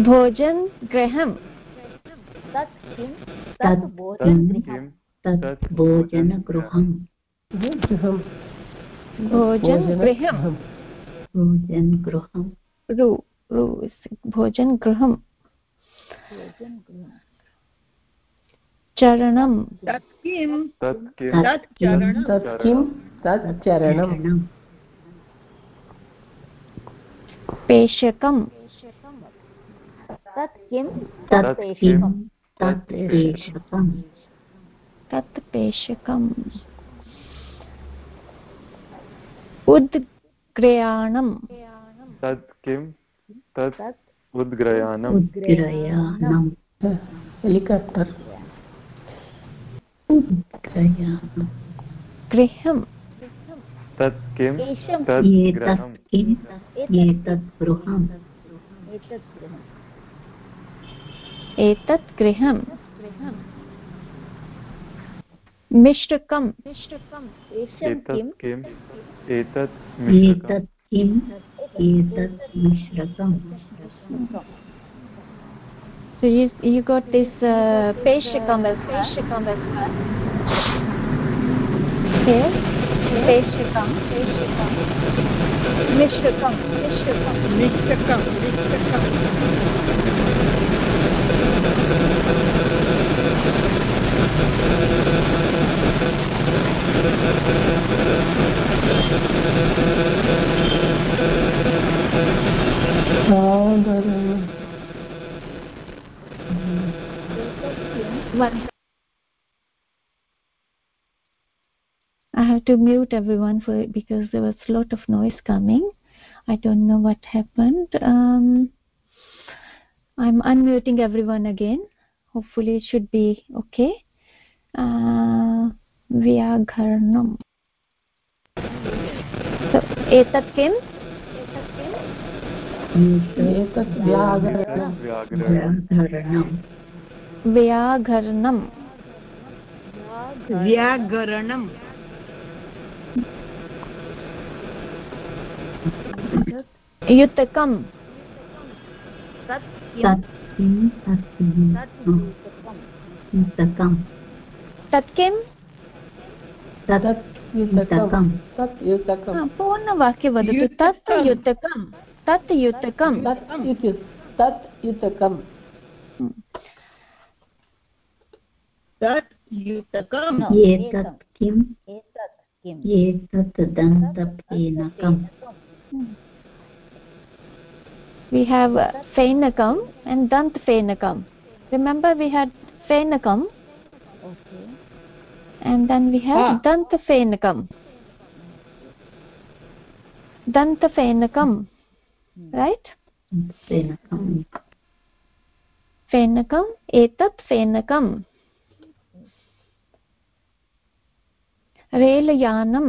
भोजन गृहं तत् किं तत् भोजनगृहं तत् भोजनगृहम्। गृहं भोजन गृहं भोजनगृहम्। ru ru भोजन गृहं चरणं तत् किं तत् किं तत् चरणं तत् किं तत् किं तत् पेशकं तत् उद्ग्रयाणं किं तत् तत् उद्ग्रयाणम्। उद्ग्रयाणम्। हेलिकाप्टर्। गृहं तत् किं तत् एतत् गृहं किम् एतत् गृहम्। एतत् गृहं एतत् गृहं मिश्रकं एषं एतत् किम् एतत् किम् एतत् मिश्रकम् so you you got this uh, peshakam as peshakam as well here peshakam peshakam mishrakam mishrakam निष्ठकं निष्ठकं सागरम् one I have to mute everyone for because there was a lot of noise coming. I don't know what happened. Um, I'm unmuting everyone again. Hopefully it should be okay. Uh, Vyagharnam. So, etat kim? एतत् व्याघरणं व्याघरणम् Vyagharnam. युतकं तत् युतकं पूर्णवाक्य वदतु तत् युतकं तत् युतकं तत् तत् युतकं तत् युतकम् एतत् किम्? एतत् किम् एतत् दन्तफेनकम् we have uh, fenakam and dant fenakam remember we had fenakam okay and then we have Ah. dant fenakam dant fenakam right फेनकम् फेनकम् एतत् फेनकम् रेलयानं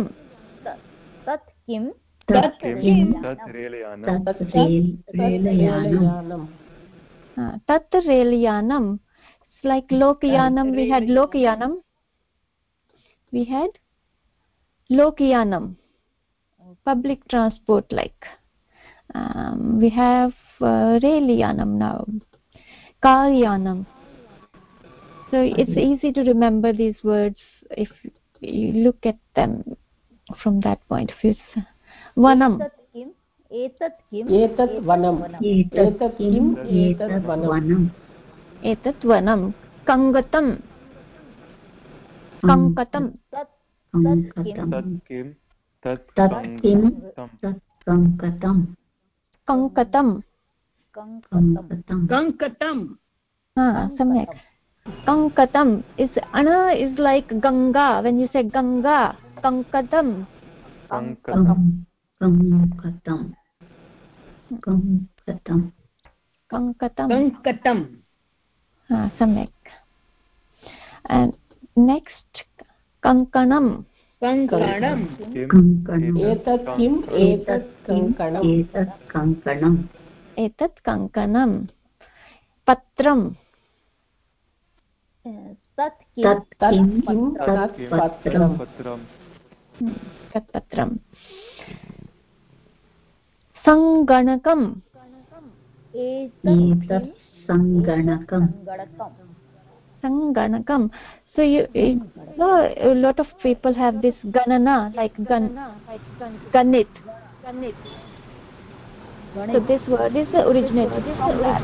तत् किं तत् किं किं तत् रेलयानं तत् rail रेलयानं रेलयानं uh, tat रेलयानं it's like lokyanam we had lokyanam we had lokyanam public transport like um, we have uh, railyanam now karyanam so it's easy to remember these words if you look at them from that point of view Vanam एतत् किम्? एतत् वनम्। एतत् किम्? एतत् वनम्। वनम्। एतत् वनं कङ्गतं कङ्कतं कङ्कतं तत् किं तत् तत् किं कङ्कतं तत् कङ्कतं कङ्कतं कङ्कतं कङ्कतं हा सम्यक्। कङ्कतं is ana is like ganga when you say ganga kankatam कङ्कतं कङ्कतं कङ्कतं सम्यक्। kankanam कङ्कणं कङ्कणम्। एतत् किम्? एतत् कङ्कणम्। एतत् कङ्कणम्। एतत् कङ्कणं पत्रं तत् किं तत् पत्रं सङ्गणकम् एतत् एतत् सङ्गणकम् गणकं sanganakam so you, you know, a lot of people have this ganana like gun ganit so this word is originated from that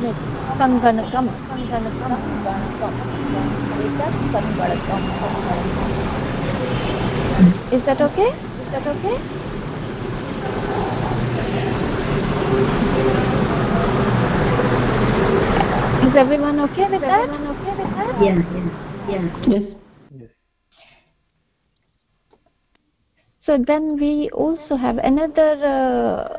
sanganakam sanganakam एतत् सङ्गणकम् is that okay is that okay Is everyone okay with that everyone okay with that Yeah, yeah, yeah. yes So then we also have another uh,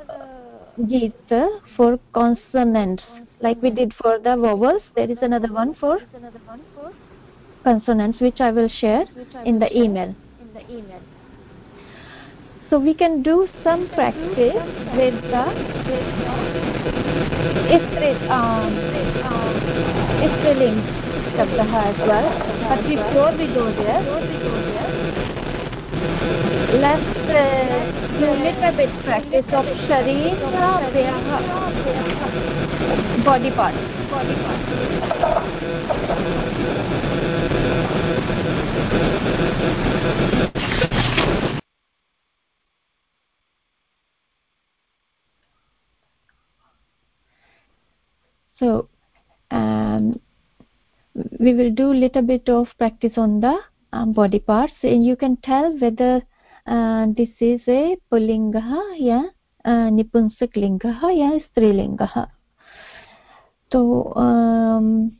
gita for consonants, like we did for the vowels. There is another one for consonants, which I will share in the email. So we can do some practice with the Istri, um, Istriling Shabdaha as well. But before we go there, let's uh, do little bit practice of Sharira Vyaha body part. Body part. so um, we will do little bit of practice on the um, body parts. And you can tell whether uh, this is a pullinga yeah uh, nipunsak linga yeah strilinga so um,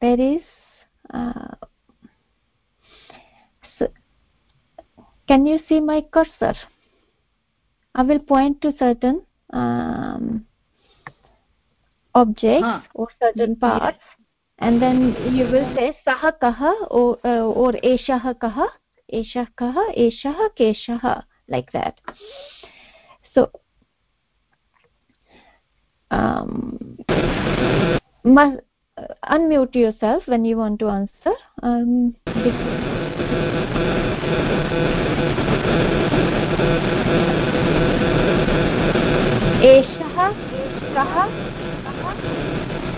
there is uh, so can you see my cursor? I will point to certain um, objects Huh. or certain parts and then you will say sah kah or uh, or eshah kah eshah kah eshah keshah like that so um, must, uh, unmute yourself when you want to answer um, एषः कः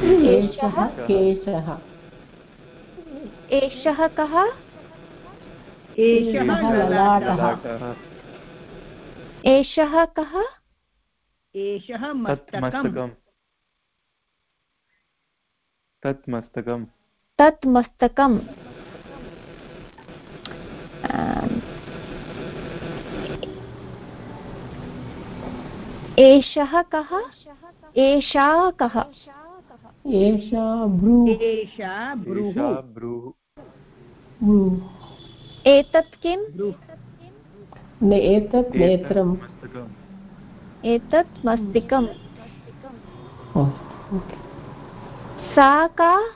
एषः केशः। एषः कः? एषः ललाटः। एषः कः? एषः मस्तकम्। तत् मस्तकम्। तत् मस्तकम्। एषः कः? एषा कः? एषा भ्रू एषा एषा एतत् किम्? एतत् नेत्रम्। एतत् मस्तिकम्। सा का?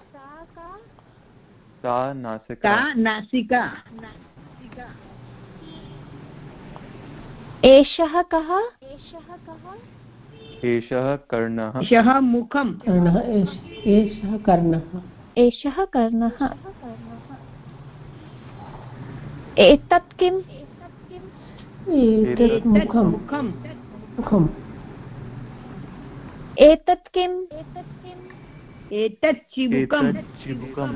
सा नासिका। नासिका। एषः कः? एषः कर्णः? एषः मुखं कर्णः एषः कर्णः। एषः कर्णः। एतत् किम्? एतत् एतत् मुखं मुखं मुखम्। एतत् किम्? एतत् चिबुकम् एतत् चिबुकम्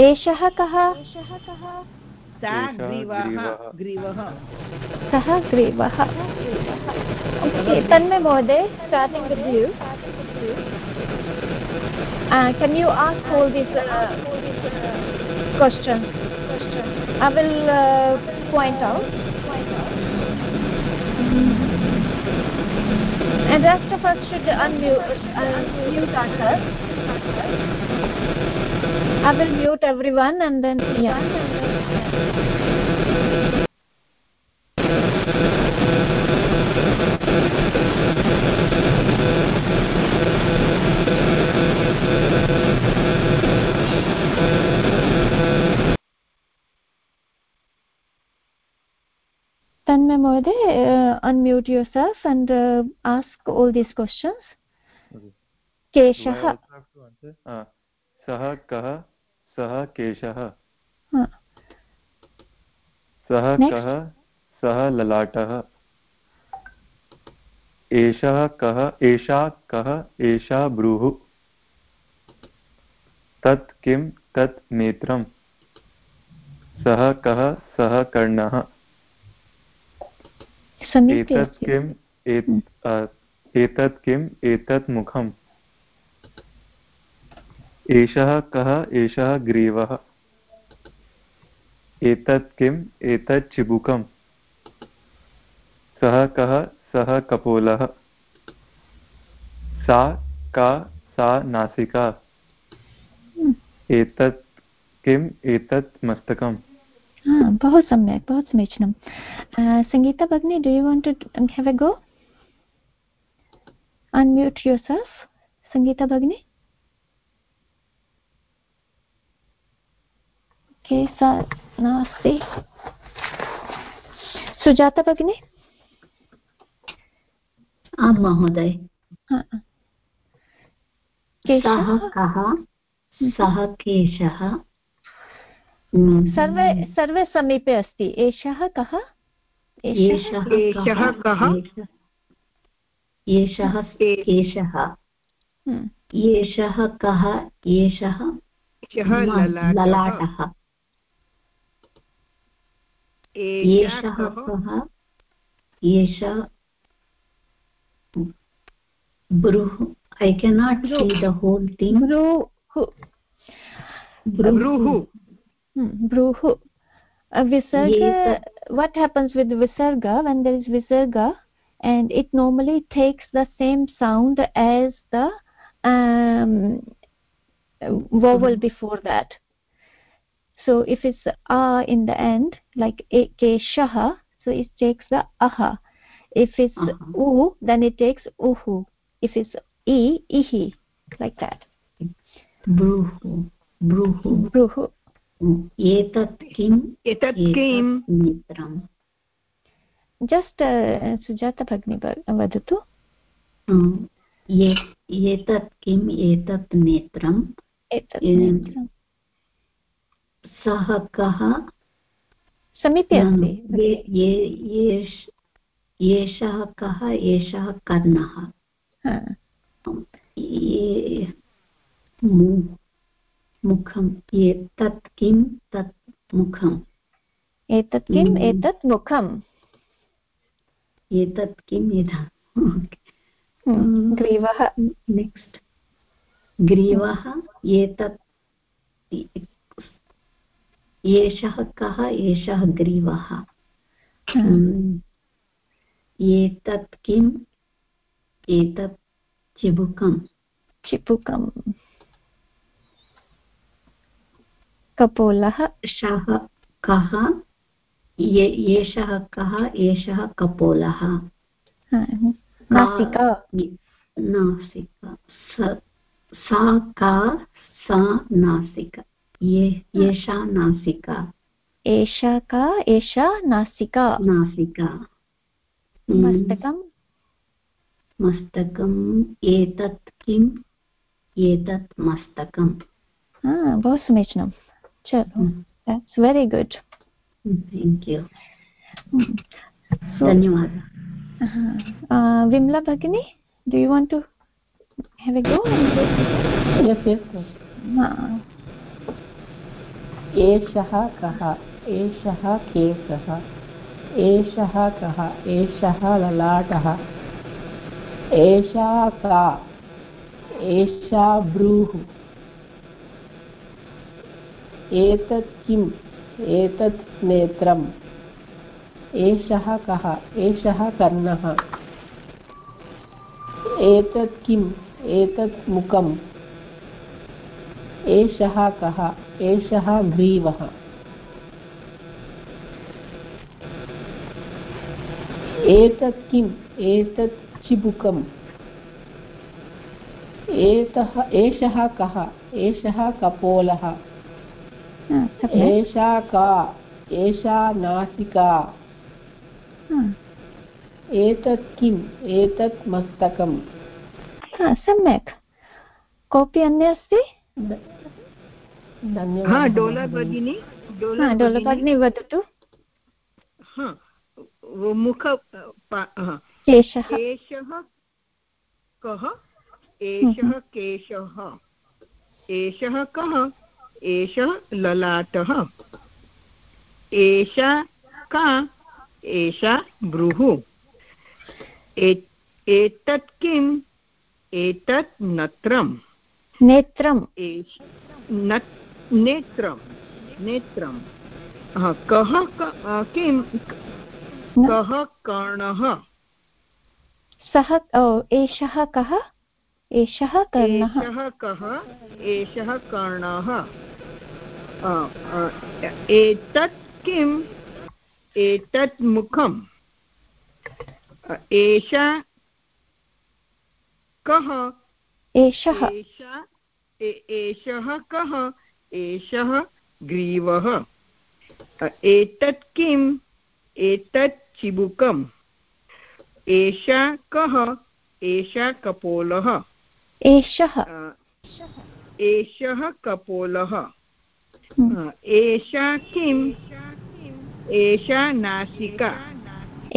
एषः कः? सा एषः ग्रीवः ग्रीवः। ग्रीवः सः ग्रीवः Okay, तन्मय महोदय starting with you uh, can you ask all these uh, questions I will uh, point out and rest of us should unmute, unmute ourselves I will mute everyone and then yeah Tanmay Mohoday, uh, unmute yourself and uh, ask all these questions. Okay. Do I केशः सः केशः। हाँ, सः कः? सः ललाटः। एषः कः? एषा कः? एषा भ्रूः तत् किं? तत् नेत्रम् सः कः? सः कर्णः। एतत् किम् एतत् किम् एतत् मुखम्। एषः कः? एषः ग्रीवः। एतत् किम्? एतत् चिबुकम्। सः कः? सः कपोलः। सा का? सा नासिका। एतत् किम्? एतत् मस्तकम्। बहु सम्यक् बहु समीचीनं सङ्गीता भगिनी do you want to have a go unmute yourself Sangeeta भगिनी। के सा नास्ति। सुजाता भगिनी आं महोदय। हा, हा। सः कः? सः केशः। हम्म, सर्वे सर्वे समीपे अस्ति। एषः कः? एषः कः? एषः- केशः। हम्म, एषः कः? एषः एषः ललाटः। ललाटः। एषः एषः कः कः एषः ब्रूः I cannot see the whole thing भ्रूः भ्रूः Hmm, Bruhu. Uh, visarga, Yes, what happens with visarga when there is visarga and it normally takes the same sound as the um, vowel before that. So if it's a in the end, like e- keshaha, so it takes the aha. If it's Uh-huh. u, then it takes uhu. If it's e, ihi, like that. ब्रूः ब्रूः Bruhu. एतत् किम् एतत् किम् Just uh, Sujata Bhagni वदतु हम्म, एतत् किम् एतत्। नेत्रम्। सः कः समीपे अस्ति ये- ये- एष- कः एषः कर्णः मुखम् एतत् किं तत् मुखम् एतत् किम् एतत् मुखम् एतत् किम् इदं ग्रीवः। नेक्स्ट्। ग्रीवः एतत् एषः कः एषः ग्रीवः? एतत् किम्? एतत् चिबुकम्। चिबुकम्। कपोलः? शः कः एषः कः एषः कपोलः? नासिका। नासिका। सा का सा नासिका। एषा का? एषा नासिका। नासिका। मस्तकं हम्म। मस्तकम् एतत् किम्? एतत् मस्तकम्। बहु समीचीनं चेट्स् वेरि गुड् थेङ्क् यु धन्यवादः। विम्ला भगिनी do you want to have a go एषः कः? एषः केशः। एषः कः? एषः ललाटः। एषा का? एषा भ्रूः एतत् किम्? एतत् नेत्रम्। एषः कः? एषः कर्णः। एतत् किम्? एतत् मुखम्। एषः कः? एषः ग्रीवः। एतत् किम्? एतत् चिबुकम्। एतः एषः कः? एषः कपोलः। एषा का? एषा नासिका। एतत् किम्? एतत् मस्तकम्। सम्यक्। कोऽपि अन्य अस्ति डोला भगिनी डोला भगिनी वदतु मुख केशः। एषः कः? एषः केशः। एषः कः? एषः ललाटः। एषा का? एषा भ्रुः एतत् किम्? एतत् नत्रम्। नेत्रम्। नेत्रं नेत्रं कः किं कः? कर्णः? सः एषः कः? एषः कर्णः। एषः कः? एषः कर्णः। एतत् किम्? एतत् मुखम्। एषा कः? एषः। एषः कः? एषः ग्रीवः। एतत् किम्? एतत् चिबुकम्। एषा कः? एषा कपोलः। एषः। एषः कपोलः। एषा किम्? एषा नासिका।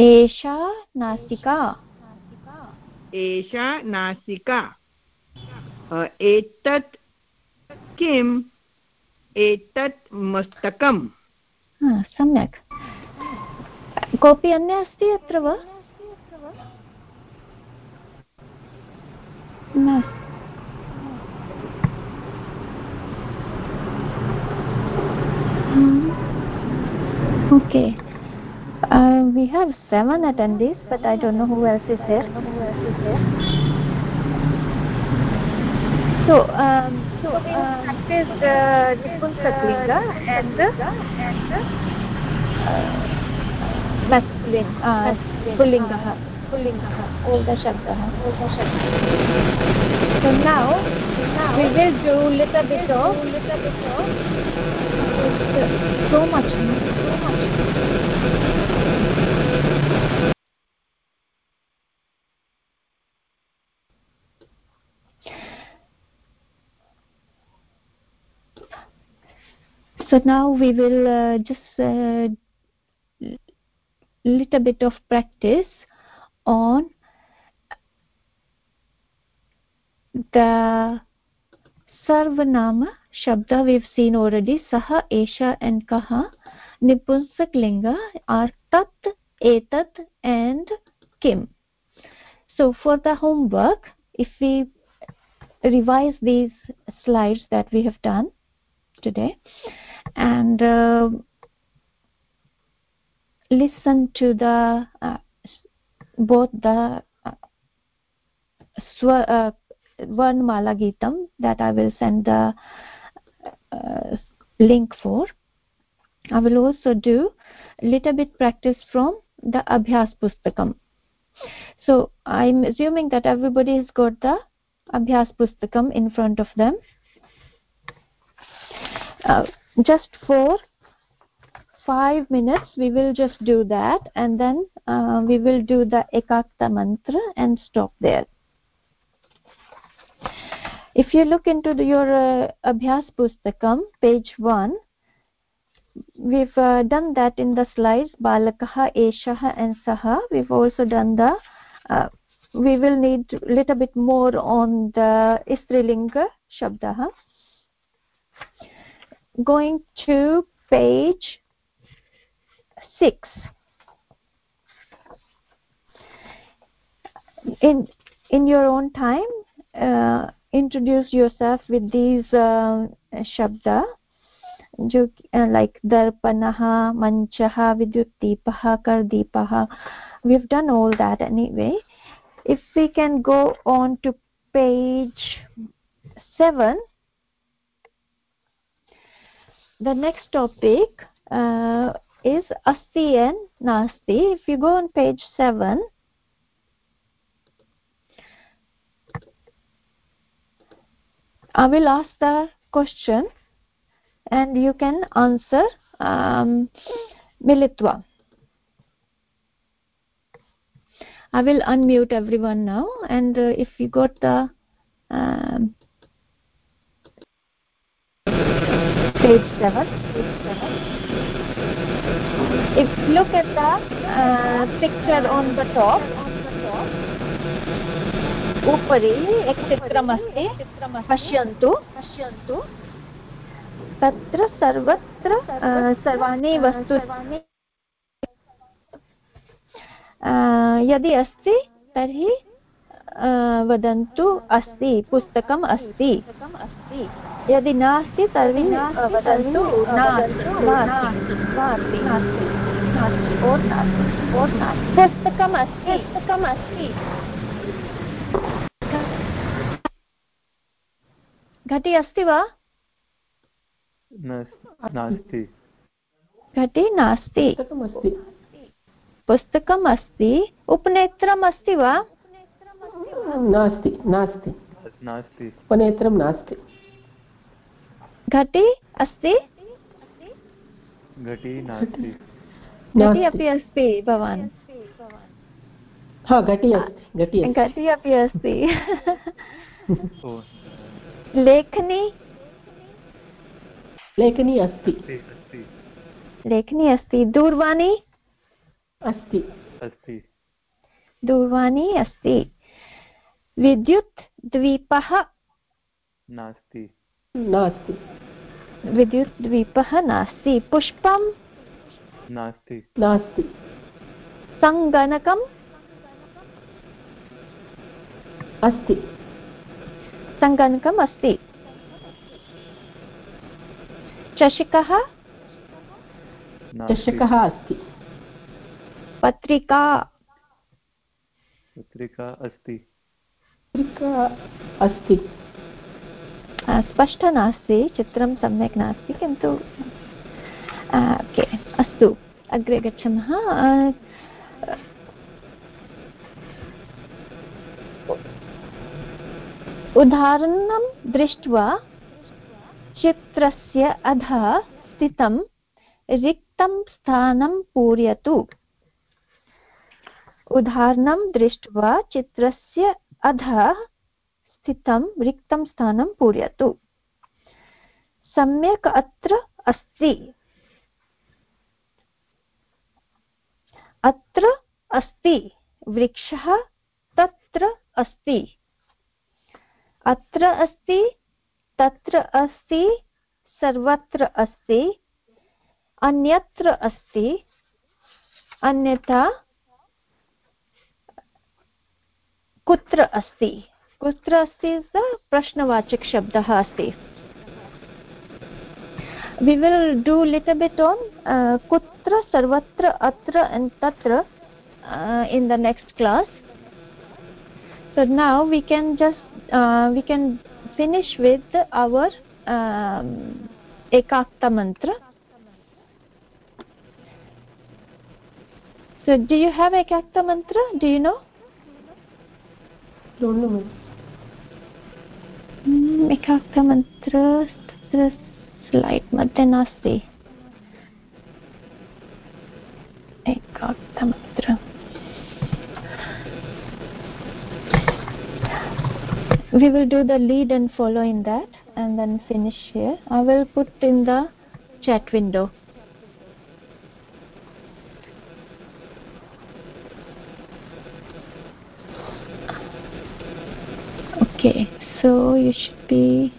एषा नासिका। एषा नासिका। एतत् किम्? एतत् मस्तकम् सम्यक् कोऽपि अन्य अस्ति अत्र वा okay uh, we have seven attendees but i don't know who else is there so um, so um, is uh, Nipunsaklinga and the masculine, uh, All the Shabdaha. All the So now, we will do little bit of, little bit of, so much, so much. So now we will uh, just uh, little bit of practice on the sarvanama shabda we've seen already. Saha esha and kaha. Nipumsak linga are tat etat and kim. So for the homework if we revise these slides that we have done today and uh, listen to the uh, both the uh, swa uh, Geetam that I will send the uh, link for. I will also do a little bit practice from the Abhyas Pustakam. So I'm assuming that everybody has got the Abhyas Pustakam in front of them. Uh, just for five minutes we will just do that. And then uh, we will do the ekakta mantra and stop there. If you look into the, your uh, abhyas pustakam page 1 we've uh, done that in the slides balakah eshah and saha. We've also done the uh, we will need little bit more on the istrilinga shabdah going to page 6 in in your own time uh, introduce yourself with these uh, shabda. जो like darpanah manchah vidyutdeepah kardeepah we've done all that anyway. If we can go on to page 7 the next topic uh, is asti and nasti if you go on page 7 i will ask the question and you can answer um, i will unmute everyone now and uh, if you got the um, page 7 page 7 if look at the uh, picture on the top उपरि चित्रमस्ति पश्यन्तु पश्यन्तु तत्र सर्वत्र सर्वाणि वस्तूनि यदि अस्ति तर्हि वदन्तु अस्ति पुस्तकम् अस्ति। यदि नास्ति तर्हि वदन्तु पुस्तकम् अस्ति पुस्तकम् अस्ति। घटी अस्ति वा? नास्ति। घटी नास्ति। पुस्तकम् अस्ति। उपनेत्रम् अस्ति वा? नास्ति नास्ति। नास्ति। उपनेत्रं नास्ति। घटी अस्ति? घटी नास्ति। घटी अपि अस्ति भवान्। हा घटी अस्ति घटी घटी अपि अस्ति। लेखनी? लेखनी अस्ति। लेखनी अस्ति। दूरवाणी? अस्ति। अस्ति। दूरवाणी अस्ति। विद्युत् द्वीपः नास्ति। नास्ति। विद्युत् द्वीपः नास्ति। पुष्पं नास्ति। नास्ति। सङ्गणकम् अस्ति। सङ्गणकम् अस्ति। चषकः चषकः अस्ति। पत्रिका पत्रिका अस्ति। अस्ति? स्पष्ट नास्ति, चित्रं सम्यक् नास्ति, किन्तु ओके, अस्तु, अग्रे गच्छामः उदाहरणं दृष्ट्वा, चित्रस्य अधः स्थितं रिक्तं स्थानं पूरयतु। उदाहरणं दृष्ट्वा, चित्रस्य अधः स्थितं रिक्तं स्थानं पूरयतु। सम्यक् अत्र अस्ति। अत्र अस्ति, वृक्षः तत्र अस्ति। अत्र अस्ति, तत्र अस्ति, सर्वत्र अस्ति, अन्यत्र अस्ति, अन्यथा कुत्र अस्ति कुत्र अस्ति इस् प्रश्नवाचक शब्दः अस्ति we will do little bit on कुत्र सर्वत्र अत्र तत्र in the next class so now we can just we can finish with our एकाक्तमन्त्र So do you have a kakta mantra? Do? don't know mm, ekakta mantra slide मध्ये नास्ति एकार्थमत्र we will do the lead and follow in that and then finish here i will put in the chat window You should be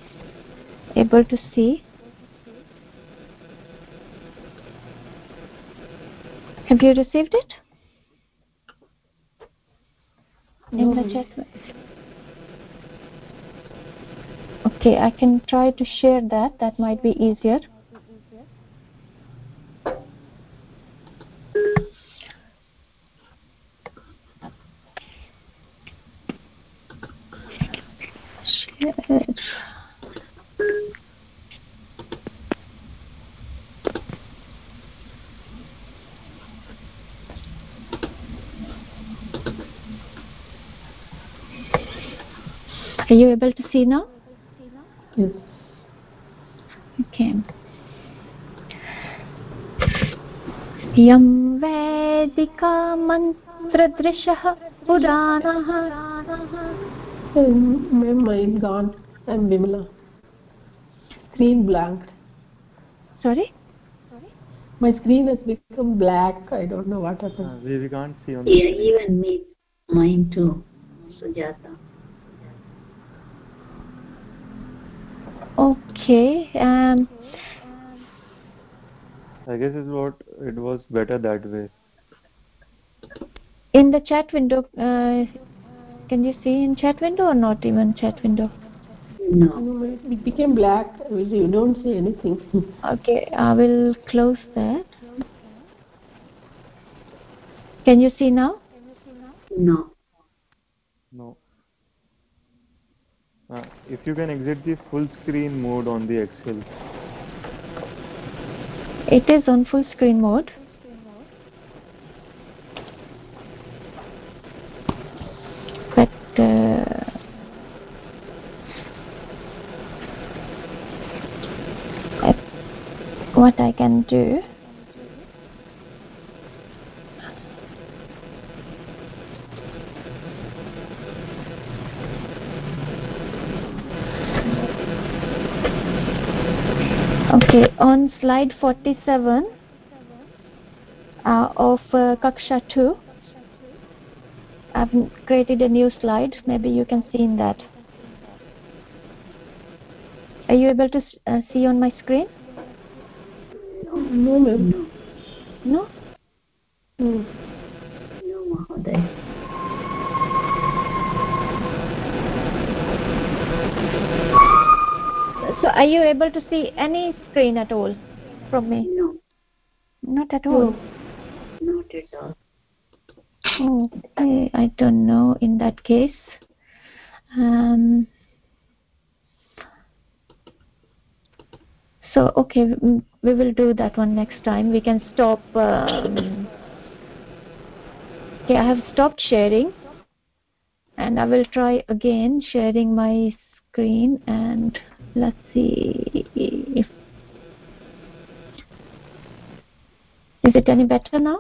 able to see Have you received it? In the chat. Okay, I can try to share that. That might be easier. Share. Are you able to see now? Yes. Okay. यं वैदिकमन्त्रदृशः पुराणः My mind gone. I'm Vimala. Screen blank. Sorry? My screen has become black. I don't know what happened. Uh, we, we can't see on the Yeah, screen. even me, mine too, Sujata. Okay. Um, I guess it's what it was better that way. in the chat window, uh, can you see in chat window or not even chat window? No. No, It became black. You don't see anything. Okay, I will close that. Can you see now? No. No. Uh, if you can exit the full screen mode on the Excel. It is on full screen mode. But uh, what I can do okay on slide 47 uh, of uh, kaksha 2 i've created a new slide. Maybe you can see in that. Are you able to uh, see on my screen? No, ma'am. no? No. No, Mahoday. so are you able to see any screen at all from me? No, not at all. No. not at all. okay i don't know in that case. Um so okay we will do that one next time. We can stop um, okay i have stopped sharing. And i will try again sharing my screen and let's see if is it any better now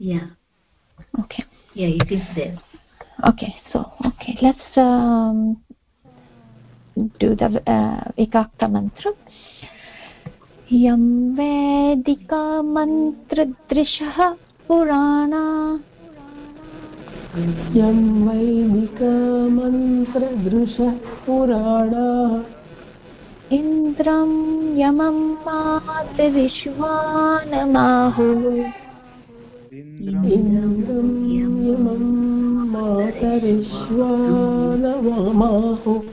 Yeah, okay yeah, it is there. okay so okay let's um, do the uh, ekakta mantra यं वेदिकमन्त्रदृशः पुराणा यं वैदिकमन्त्रदृशः पुराणाः इन्द्रं यमं मातरिश्वानमाहुः इन्द्रं यमं मातरिश्वानमाहुः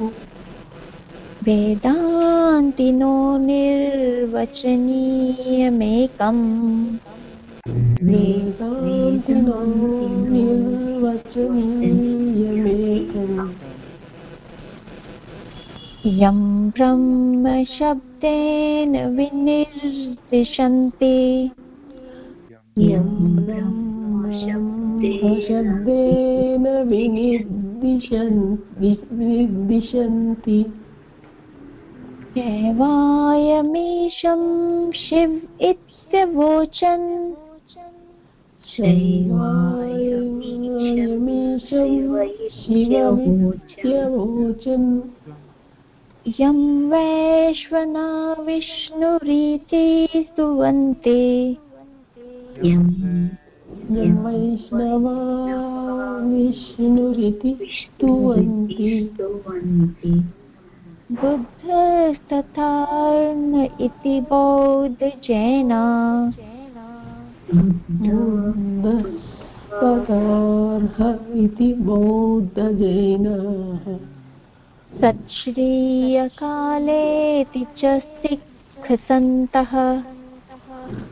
वेदान्तिनो निर्वचनीयमेकम्। वेदान्तिनो निर्वचनीयमेकम्। यं ब्रह्मशब्देन विनिर्दिशन्ति। यं ब्रह्मशब्देन शब्देन विनिर्दिशन् विनिर्दिशन्ति एवायमीशं शिव इत्यवोचन्। शिवमित्यवोचन् यं वैश्वना विष्णुरीति स्तुवन्ति। वैष्णवा विष्णुरिति स्तुवन्ति। इति बौद्धजैना। बुद्धस्ततार्ह इति बौद्धजैनाः। सच्छ्रियकालेति च सिक्खसन्तः।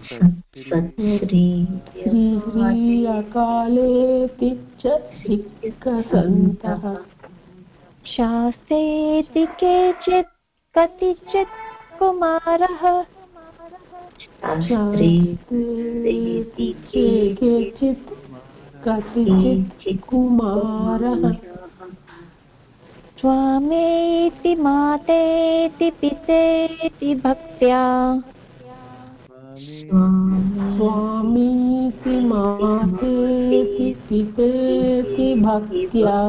श्रीश्रीयकालेति च सिक्खसन्तः। शास्तेति केचित् कतिचित् कुमारः। केचित् कतिचित् कुमारः। स्वामेति मातेति पितेति भक्त्या। स्वामीति मातेति पितेति भक्त्या।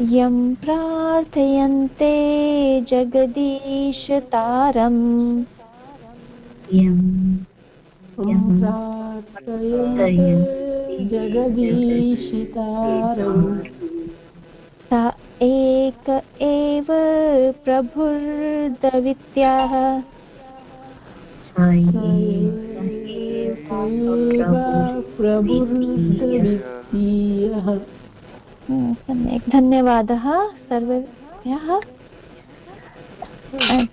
यं प्रार्थयन्ते जगदीशतारम् प्रार्थयन्ते जगदीशितारम् एक एव प्रभुर्दवित्याः। सम्यक्। धन्यवादः सर्वेभ्यः।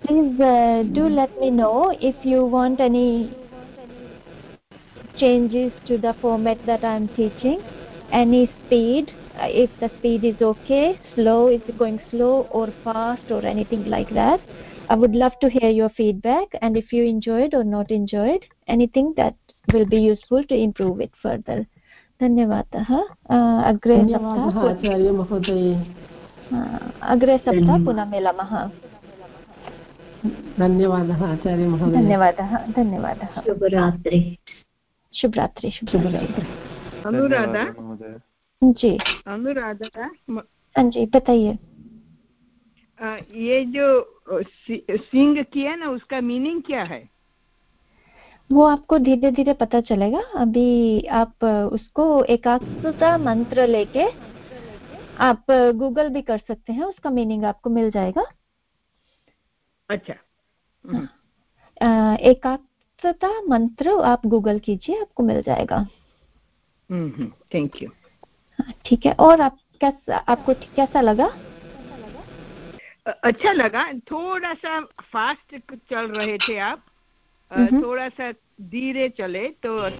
Please know if you want any changes to the format that I am teaching any speed if the speed is okay slow is it going slow or fast or anything like that I would love to hear your feedback and if you enjoyed or not enjoyed anything that will be useful to improve it further धन्यवादः uh, अग्रे धन्यवादः सप्ताह आचार्य महोदये अग्रे सप्ताह पुनः मिलामः धन्यवादः आचार्य महोदय धन्यवादः धन्यवादः शुभरात्रि शुभरात्रि शुभरात्रि अनुराधा महोदय जी। अनुराधा हाँ जी बताइए। ये जो सि- सिंग किया ना उसका मीनिंग क्या है? वो आपको धीरे धीरे पता चलेगा। अभी आप उसको एकाग्रता मंत्र लेके आप गूगल भी कर सकते हैं उसका मीनिंग आपको मिल जाएगा। अच्छा। हम्म, एकाग्रता मंत्र आप गूगल कीजिए आपको मिल जाएगा। Hmm, hmm, thank you. हाँ, ठीक है। और आप कैसा आपको कैसा लगा? अच्छा लगा। थोड़ा सा फास्ट चल रहे थे आप। थोड़ा सा धीरे चले तो